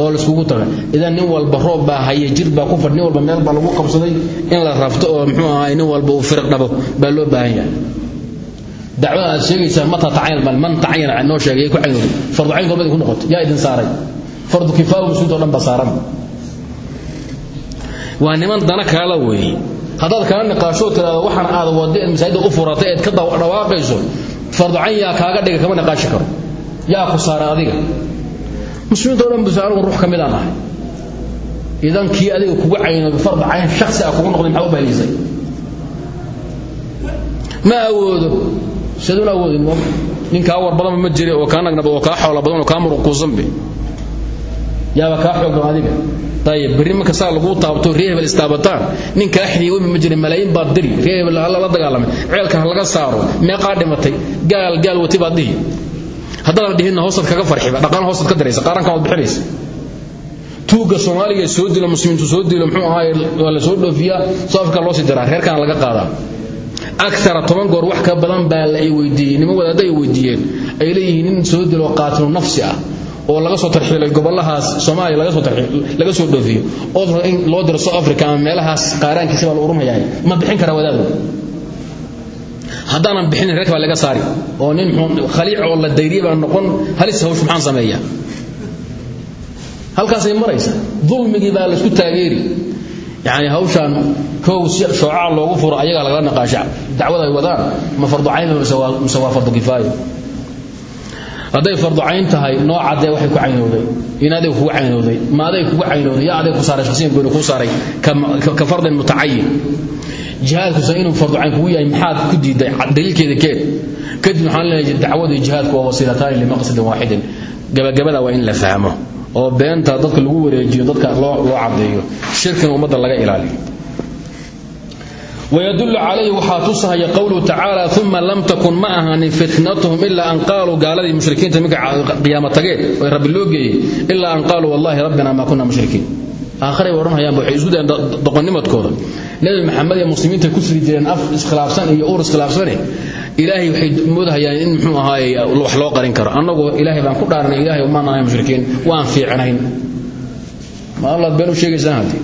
oo laiskugu taga idan nin walba roob baa haye jir baa ku fadh nin walba meel baa lagu qabsaday in la rafto oo muxuu ahaay nin walba uu firiq dhabo baa loo baahan yahay. Dacwada aad sheegaysaa mata tacayan mal man tacayan noo sheegay ku caynooday. Fardu cayn ku noqotay. Yaa idin saaray waa niman dana kaala weeye. Haddaad kala niqaashoo tiraado waxaan aad wadda eed masaajidda u furatay eed ka dhawaaqayso fardu cayn yaa kaaga dhiga kama niqaashi karo. Yaa ku saaray adiga. Muslimiinta o dhan bus anigu ruux ka midaan ahay. Idan kii adiga kugu caynooday fardu cayn shaksi ah kugu noqday maxaa u bahlisay ma awoodo. Sidun awoodin ninkaa war badanba ma jire oo kaa nagnaba oo kaa xoola badan oo kaa muruquusanbe yaaba kaa xoog badan adiga. Ayib berri marka saa laguu taabto ree hebel istaabataan. Nin kaa xidhiya wemi ma jira malaayiin baad diri ree hebel la dagaalamay. Ceelka laga saaro meeqaa dhimatay. Gaal gaal wati baad dhihi haddaadan dhihinna hoostaad kaga farxiba dhaqaan hoostaad ka daraysa qaarankan waad bixinaysa. Tuugga soomaaliga soo dilo muslimiintu soo dilo muxuu ahaay waa soo dhoofiyaa soo loo sii diraa laga qaadaa. Akara toban goor wax ka badan baa la ay weydiiyey niman wadaadda ay leeyihiin nin soo dilo qaatilu nafsi ah oo laga soo tarxiilay gobolahaas soomaaliya laga soo dhoofiyo oo in loo diro south africa ama meelahaas qaaraankiisa baa la ma bixin karaa wadaadu? Haddaanan bixinin baa laga saari. Oo nin khaliic oo la dayriye noqon halis hawsh maxaan sameeyaa? Halkaasay maraysa dulmigii baa laysku taageeri. Yani hawshaan kow si shoocaca loogu furo ayagaa lagala naqaasha dacwada ay wadaan ma farducayn mise waa fardu kifaayo hadday farducayn tahay noo caddee waxay ku caynowday in aday kugu caynowday ma aday kugu caynowday yaa aday ku saaray shaqsiyan gooni kuu saaray. Ka fardin mutacayin jihaadkusa inuu farducayn kugu yahay maxaad ku diiday daliilkeeda keed kadib waxaan leenahay dacwadii jihaadku waa wasiilataani limaqsadin waaxidin. Gabagabada waa in la fahmo. Oo beenta dadka lagu wareejiyo dadka loo caddeeyo shirkina ummadda laga ilaaliyo wydul calayhi waxaa tusahaya qowluhu tacaala uma lam takun ma ahaanin fitnatuhum ilaa an qaaluu gaaladii mushrikiinta minka qiyaamo tageen oy rabbi loo geeyey ilaa an qaaluu wallahi rabbina maa kunna mushrikiin aakharay bay odhanhayaanba waxay isu dayeen doqonnimadkooda nebi maxamed ee muslimiinta ku siri jireen af iskhilaafsan iyo ur iskhilaafsane ilaahay waxay moodahayaan in muxuu ahaaye wax loo qarin karo annagu ilaahay baan ku dhaaranay ilaahay umaan ahay mushrikiin waan fiicnayn ma allaad been u sheegaysaan haddii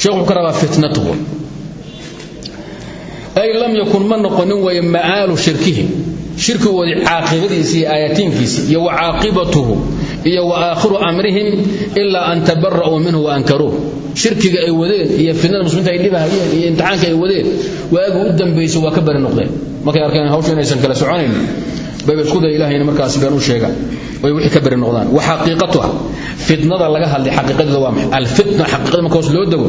sheekh wuxuu ka rabaa ay lam yakun ma noqonin way ma'aalu shirkihi. Shirkigoodii caaqibadiisi iyo aayatiinkiisi iyo wa caaqibatuhu iyo wa aakhiru amrihim ilaa an tabara'uu minhu wa ankaruuh. Shirkiga ay wadeen iyo fitnada muslimiinta ay dhibahayeen iyo imtixaanka ay wadeen waagi u waa ka bari noqdeen. Markay arkeen hawsha inaysan kala soconayn bayba isku day ilahayna markaas been u sheega way wixii ka bari noqdaan. Wa xaqiiqatuha fitnada laga hadlay xaqiiqadeeda waa maxay? Alfitna xaqiiqada marka hoos loo dago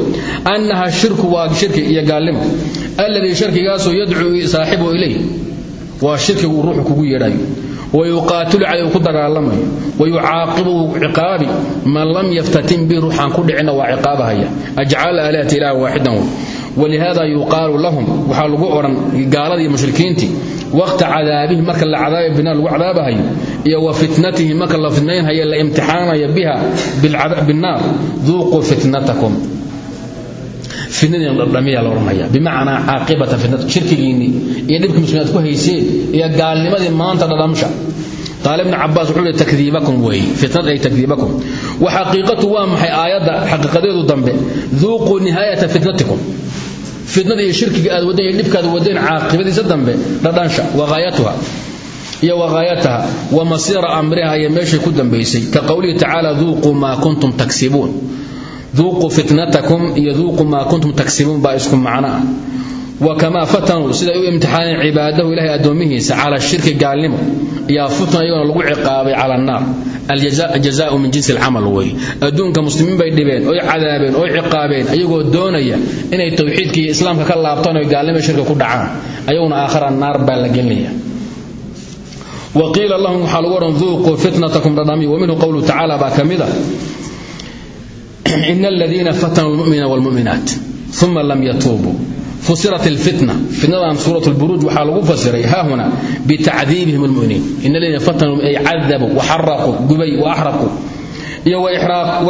annaha shirku waa shirki iyo gaalnimo. Alladii shirkigaasoo yadcuu saaxibu ilayh waa shirkigu ruuxu kugu yeedhayo wayuqaatilu calayh ku dagaalamayo wayucaaqibu ciqaabi. Man lam yaftatin bi ruuxaan ku dhicina waa ciqaabahaya ajcal aalihata ilaha waaxidan walihada yuqaalu lahum. Waxaa lagu odhan gaaladii mushrikiintii waqta cadaabihim marka la cadaabay binaa lagu cadaabahayo iyo wa fitnatihim marka la fitnaynhayo la imtixaanaya biha binnaar. Duuquu fitnatakum. Fitnadii dhamiyaa la odhanaya bimacnaa caaqibata fitnat shirkigiinnii iyo dhibkii muslimiin ku hayseen iyo gaalnimadii maanta dhadhamsha qaal ibn cabaas wuxuu hi takdiibakum weeye ay takdiibakum. Wa xaqiiqatu waa maxay aayadda xaqiiqadeedu dambe? Duuquu nihaayata fitnatikum fitnada iyo shirkiga aad wadeen iyo dhibkaad wadeen caaqibadiisa dambe dhadhansha waqaayatuha iyo waqaayataha wa masiira amriha iyo meeshay ku dambaysay ka qowlihi tacaala duuquu maa kuntum taksibuun. Duuquu fitnatakum iyo duuquu maa kuntum taksibuun baa isku macno ah wakamaa fatanuu siday u imtixaaneen cibaadahu ilahay addoomihiisa cala shirki gaalnimo. Yaa futna iyagona lagu ciqaabay cala annaar aljazaau min jinsi alcamal weeye adduunka muslimiin bay dhibeen oy cadaabeen oy ciqaabeen ayagoo doonaya inay tawxiidka iyo islaamka ka laabtaan oy gaalnimo shirka ku dhacaan. Ayaguna aakhara naar baa la gelinaya. Waqiila lahum waxaa lagu odhan duuquu fitnatakum dhadhami waminhu qowluhu tacaala baa ka mida ina lam yatuubuu fusirat alfitna. Fitnadan suurat lburuuj waxaa lagu fasiray haahuna bitacdiibihim almuminiin. In aladiina fatanuu ay cadabuu waxaraquu gubay waaxraquu iyo wa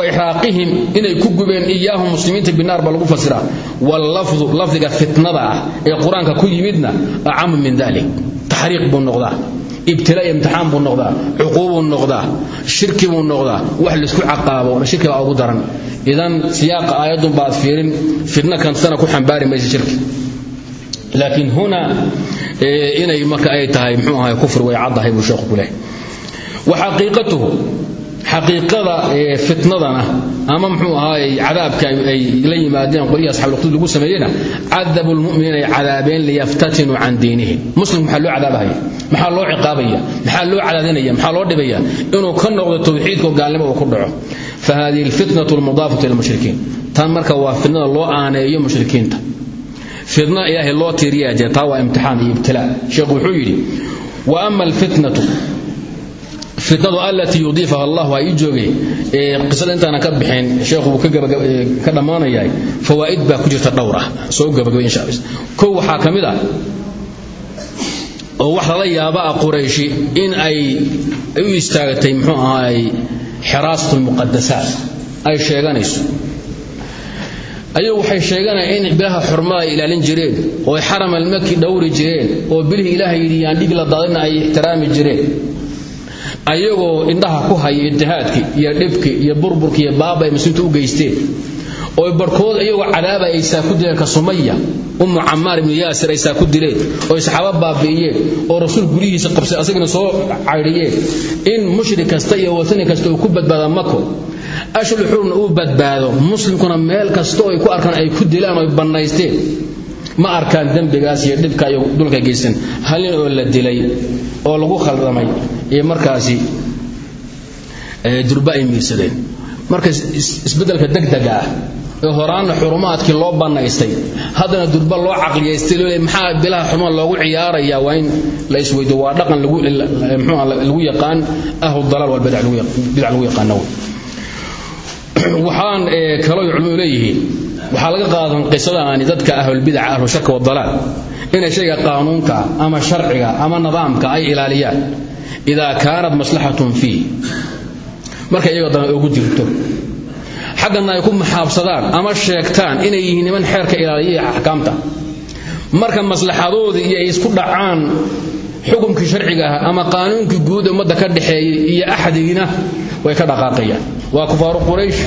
ixraaqihim inay ku gubeen iyaahum muslimiinta binaar baa lagu fasiraa. Wallafdu lafdiga fitnada ah ee qur'aanka ku yimidna acamu min dalik taxriiq buu noqdaa ibtila iyo imtixaan buu noqdaa cuquubuu noqdaa shirki buu noqdaa wax la isku caqaabo shirki baa ugu daran. Idan siyaaqa aayadun baad fiirin fitna kantana ku xambaari maysa shirki. Laakiin huna inay marka ay tahay mxuu ahay kufri way caddahay buu sheekhu ku lehay wa xaqiiqada fitnadana ama mxuu ahaay cadaabka ay la yimaadeen qolihii asxaabulqtud lagu sameeyena cadabu lmuminiin ay cadaabeen liyaftatinuu can diinihim muslim maxaa loo cadaabahaya? Maxaa loo ciqaabaya? Maxaa loo cadaadinaya? Maxaa loo dhibaya? Inuu ka noqdo tawxiidka gaalnimo uu ku dhaco. Fa hadihi alfitnatu almudaafatu ila lmushrikiin tan marka waa fitnada loo aaneeyo mushrikiinta. Fitna ilaahay loo tiiriyaa jira taa waa imtixaan iyo ibtilaa sheekhu wuxuu yidhi wa ama alfitnatu fitnadu allatii yudiifaha allah ii joogay qisada intaana ka bixin sheekhu wuu ka dhammaanayahay fawaa'id baa ku jirta dhowr ah soo gabagabay insha allah kow waxaa ka ah oo wax lala yaaba ah in ay u istaagtay muxuu ahaay xiraasatu lmuqadasaat ay sheeganayso. Ayagu waxay sheeganayaan in bilaha xurmada ay ilaalin jireen oo ay xaram almaki dhowri jireen oo bilihii ilaahay yidhi yaan dhig la daadina ay ixtiraami jireen ayagoo indhaha ku haya itihaadkii iyo dhibkii iyo burburkii iyo baaba ay muslimiintu u geysteen. Oo barhkood iyagoo cadaaba ay saa ku dileen ka sumaya ummu camaar ibnu yaasir ay saa ku dileen. Oo ay saxaabo baabi'iyeen oo rasuul guryihiisa qabsay asagana soo caydhiyeen in mushrik kasta iyo watani kasta uu ku badbaada mako xurna uu badbaado. Muslimkuna meel kasta oo ku arkaan ay ku dilaan oo ay bannaysteen ma arkaan dembigaas iyo dhibka iyo dulka geysan. Hal oo la dilay oo lagu khaldamay iyo markaasi durba ay miirsadeen marka isbeddelka degdega ah ee horaanna xurumaadkii loo bannaystay haddana durba loo caqliyaystay loo maxaa bilaha xurumada loogu ciyaarayaa? Waa in la isweydo waa dhaqan lagu mxuu lagu yaqaan ahlu dalaal walbidac lagu yaqaano waxaan kaloo culimmadu leeyihiin waxaa laga qaadan qisadaani dadka ahlulbidaca ahlu shaka wadalaal inay shayga qaanuunka ama sharciga ama nidaamka ay ilaaliyaan. Idaa kaanat maslaxatun fiih marka iyagoo dan ugu jirto. Xaggana ay ku maxaabsadaan ama sheegtaan inay yihiin niman xeerka ilaaliya axkaamta. Marka maslaxadoodii iyo ay isku dhacaan xukumkii sharciga ah ama qaanuunkii guud ummadda ka dhaxeeyey iyo axdigiina way ka dhaqaaqayaan. Waa kufaaru quraysh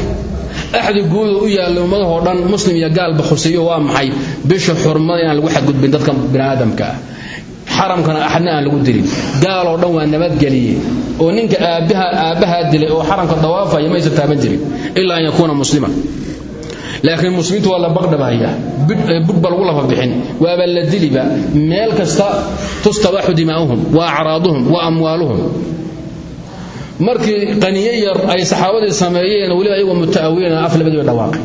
axdi guuda u yaalla ummadahoo dhan muslim iyo gaalba khuseeyo waa maxay? Bisha xurmada inaan lagu xadgudbin dadka biniaadamka. Xaramkana axadna aan lagu dilin. Gaaloo dhan waa nabadgeliye oo ninka aabbahaa dilay oo xaramka dawaafaya maysa taaban jirin ilaa an yakuuna muslima laakiin muslimiintu waa la baqdhabahaya budhba lagu lafa bixin. Waaba la diliba. Meel kasta tustabaxu dimaa'uhum wa acraaduhum wa amwaaluhum markii qaniye yar ay saxaabadii sameeyeen weliba ayagoo muta'awilina af labadii bay dhawaaqay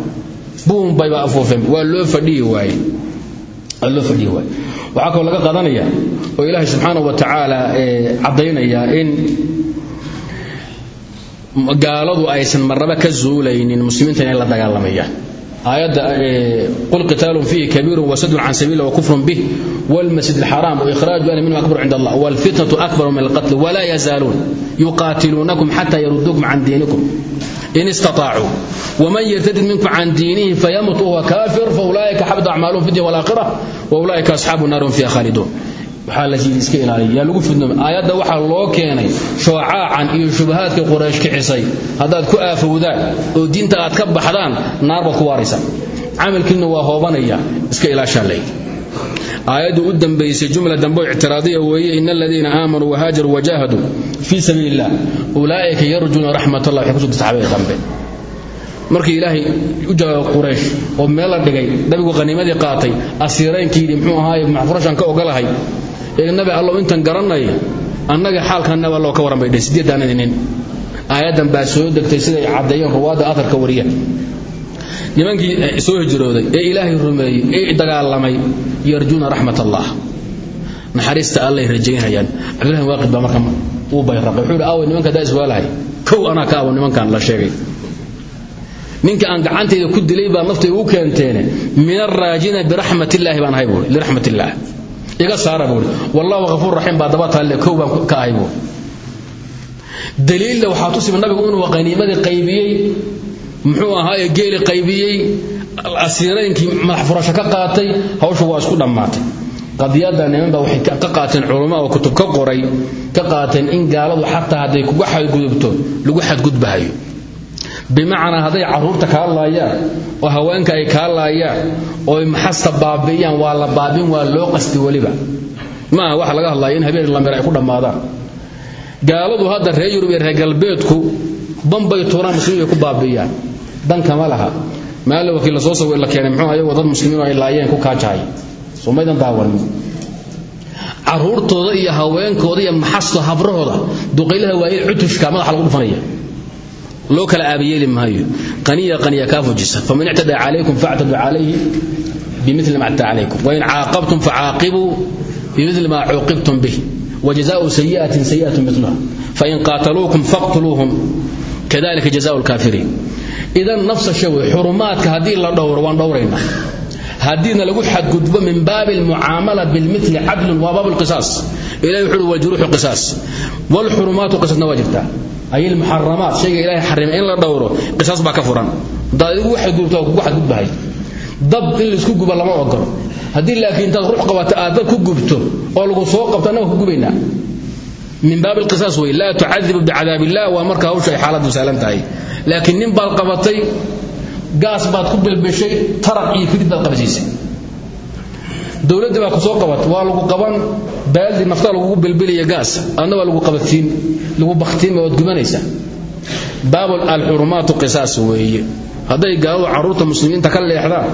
buun bayba afuufeen. Waa loo fadhiyi waaye. Waxaa kaloo laga qaadanaya oo ilaahay subxaanahu wa tacaala caddaynaya in gaaladu aysan marnaba ka zuulaynin muslimiinta inay la dagaalamayaan aayadda eh, qul qitaalun fiihi kabiirun wasadun can sabiili wakufrun bih wlmasjid alxaraam waihraaju ahli minhu akbar cind allah walfitnatu akbaru min alqatl walaa yazaaluun yuqaatiluunakum xataa yaruduukum can diinikum. In istaطaacuu wman yartadid minkum can diinihi fayamut wahuwa kaafir faulaa'ika xabid acmaaluhum fi dunya walaakhira waulaa'ika asxaabu naarum fiiha khaaliduun waxaa la sii iska ilaaliya. Yaa lagu fidnoomay aayadda waxaa loo keenay shoocacan iyo shubahaadka quraysh kicisay haddaad ku aafowdaan oo diinta aad ka baxdaan naar baad ku waaraysaa camalkiinna waa hoobanaya. Iska ilaashaa lay aayaddu u dambaysay jumla dambe ictiraadiya weeye ina aladiina aamanuu wahaajaruu wajaahaduu fii sabiili illah ulaa'ika yarjuuna raxmat allah waxay dambe. Markii ilaahay u jawaabay quraysh oo meel la dhigay nabigu qaniimadii qaatay asiiraynkii yidhi muxuu ahaaye ka ogolahay nabi allow intan garanay annaga xaalkan nabi allow ka waran bay dheh sideedaanadi nin aayaddan baa soo degtay siday caddeeyeen ruwaadda atarka wariya. Nimankii soo hijrooday ee ilaahay rumeeyey ee dagaalamay yarjuuna raxmat naxariista allay rajaynayaan. Cabdillahi waaqid baa marka uu bayraqay wuxuu yidhi aaway nimanka daa iswaalahay kow anaa ka awo nimankan la sheegay. Ninka aan gacantayda ku dilay baa naftayda u keenteene min araajina biraxmatillaahi baan ahay buui liraxmatillaah iga saara buui wallahu ghafuur raxiim baa daba taalle kow ka ahay buui daliilla waxaa tusima nabigu inuu qaniimadii qaybiyey muxuu ahaaye geeli qaybiyey asiiraynkii madax furasho ka qaatay hawshu waa isku dhammaatay. Qadiyadda niman baa waxay ka qaateen culummo oo kutub ka qoray ka qaateen in gaaladu xataa hadday kuga xadgudubto lagu xadgudbahayo bimacnaa hadday carruurta kaa laayaan oo haweenka ay kaa laayaan oo maxasta baabi'iyaan waa la baabin waa loo qasti weliba. Maaha waxa laga hadlaya in habeen lamir ay ku dhammaadaan. Gaaladu hadda reer yurub iyo galbeedku bambay tuuraan muslimiin ay ku baabi'iyaan. Dankama laha. Maali wakiil la soo la keenay muxuu ayagoo dad muslimiin ay laayeen ku kaajahay somaydan daawanin. Carruurtooda iyo haweenkooda iyo maxasta habrahooda duqaylaha waayey cutushka madaxa lagu dhufanaya loo kala aabayeeli maayo. Qaniya qaniya kaa fujisa. Faman ictada calaykum factadu calayhi bimili ma ictada calaykum. Wain caaqabtum facaaqibuu bimili ma cuuqibtum bih. Wajazaau sayi'atin sayi'atun miluha fain qaataluukum faqtuluuhum. Kadalika jazaau lkaafiriin idan nafsa shay wey xurumaadka haddii la dhowro waan dhowraynaa haddiina lagu xadgudbo min baabi almucaamala bilmili cadlun waa baab lqisaas ilahi wuxu uhi waljuruuxu qisaas. Walxurumaatu qisasna waa jirtaa ay ilmuxaramaat shayga ilahay xarimay in la dhowro qisaas baa ka furan. Haddaad idigu xadgudubto waa kugu xadgudbahay. Dab in la isku guba lama ogolo haddii laakiin intaad ruux qabata aad ku gubto oo lagu soo qabto annaga ku gubaynaa. Min baab alqisaas wey laa tucadibu bicadaab illah waa marka hawsha ay xaaladdu saalan tahay. Laakiin nin baad qabatay gaas baad ku bilbishay taraq iyo fidid baad dowladda baa ku soo qabat waa lagu qaban baaldi naftaa lagugu bilbilaya gaas adna waa lagu qabatiin lagu bakhtiin waad gubanaysaa baab alxurumaatu qisaas weeye. Hadday gaaladu carruurta muslimiinta ka leexdaan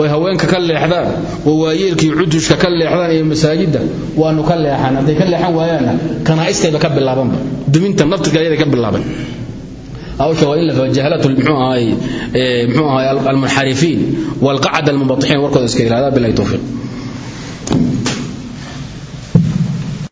oy haweenka ka leexdaan oo waayeelkii cudushka ka leexdaan iyo masaajidda waanu ka leexan hadday ka leexan waayaanna kanaa'istayba ka bilaabanba duminta naftirka ayaday ka bilaaban. Hawsha waa in la jahalatu muxuu ahaay muxuu ahaay almunxarifiin walqacad almubatixiin warkooda iska ilaada bilahi tawfiiq Thank you.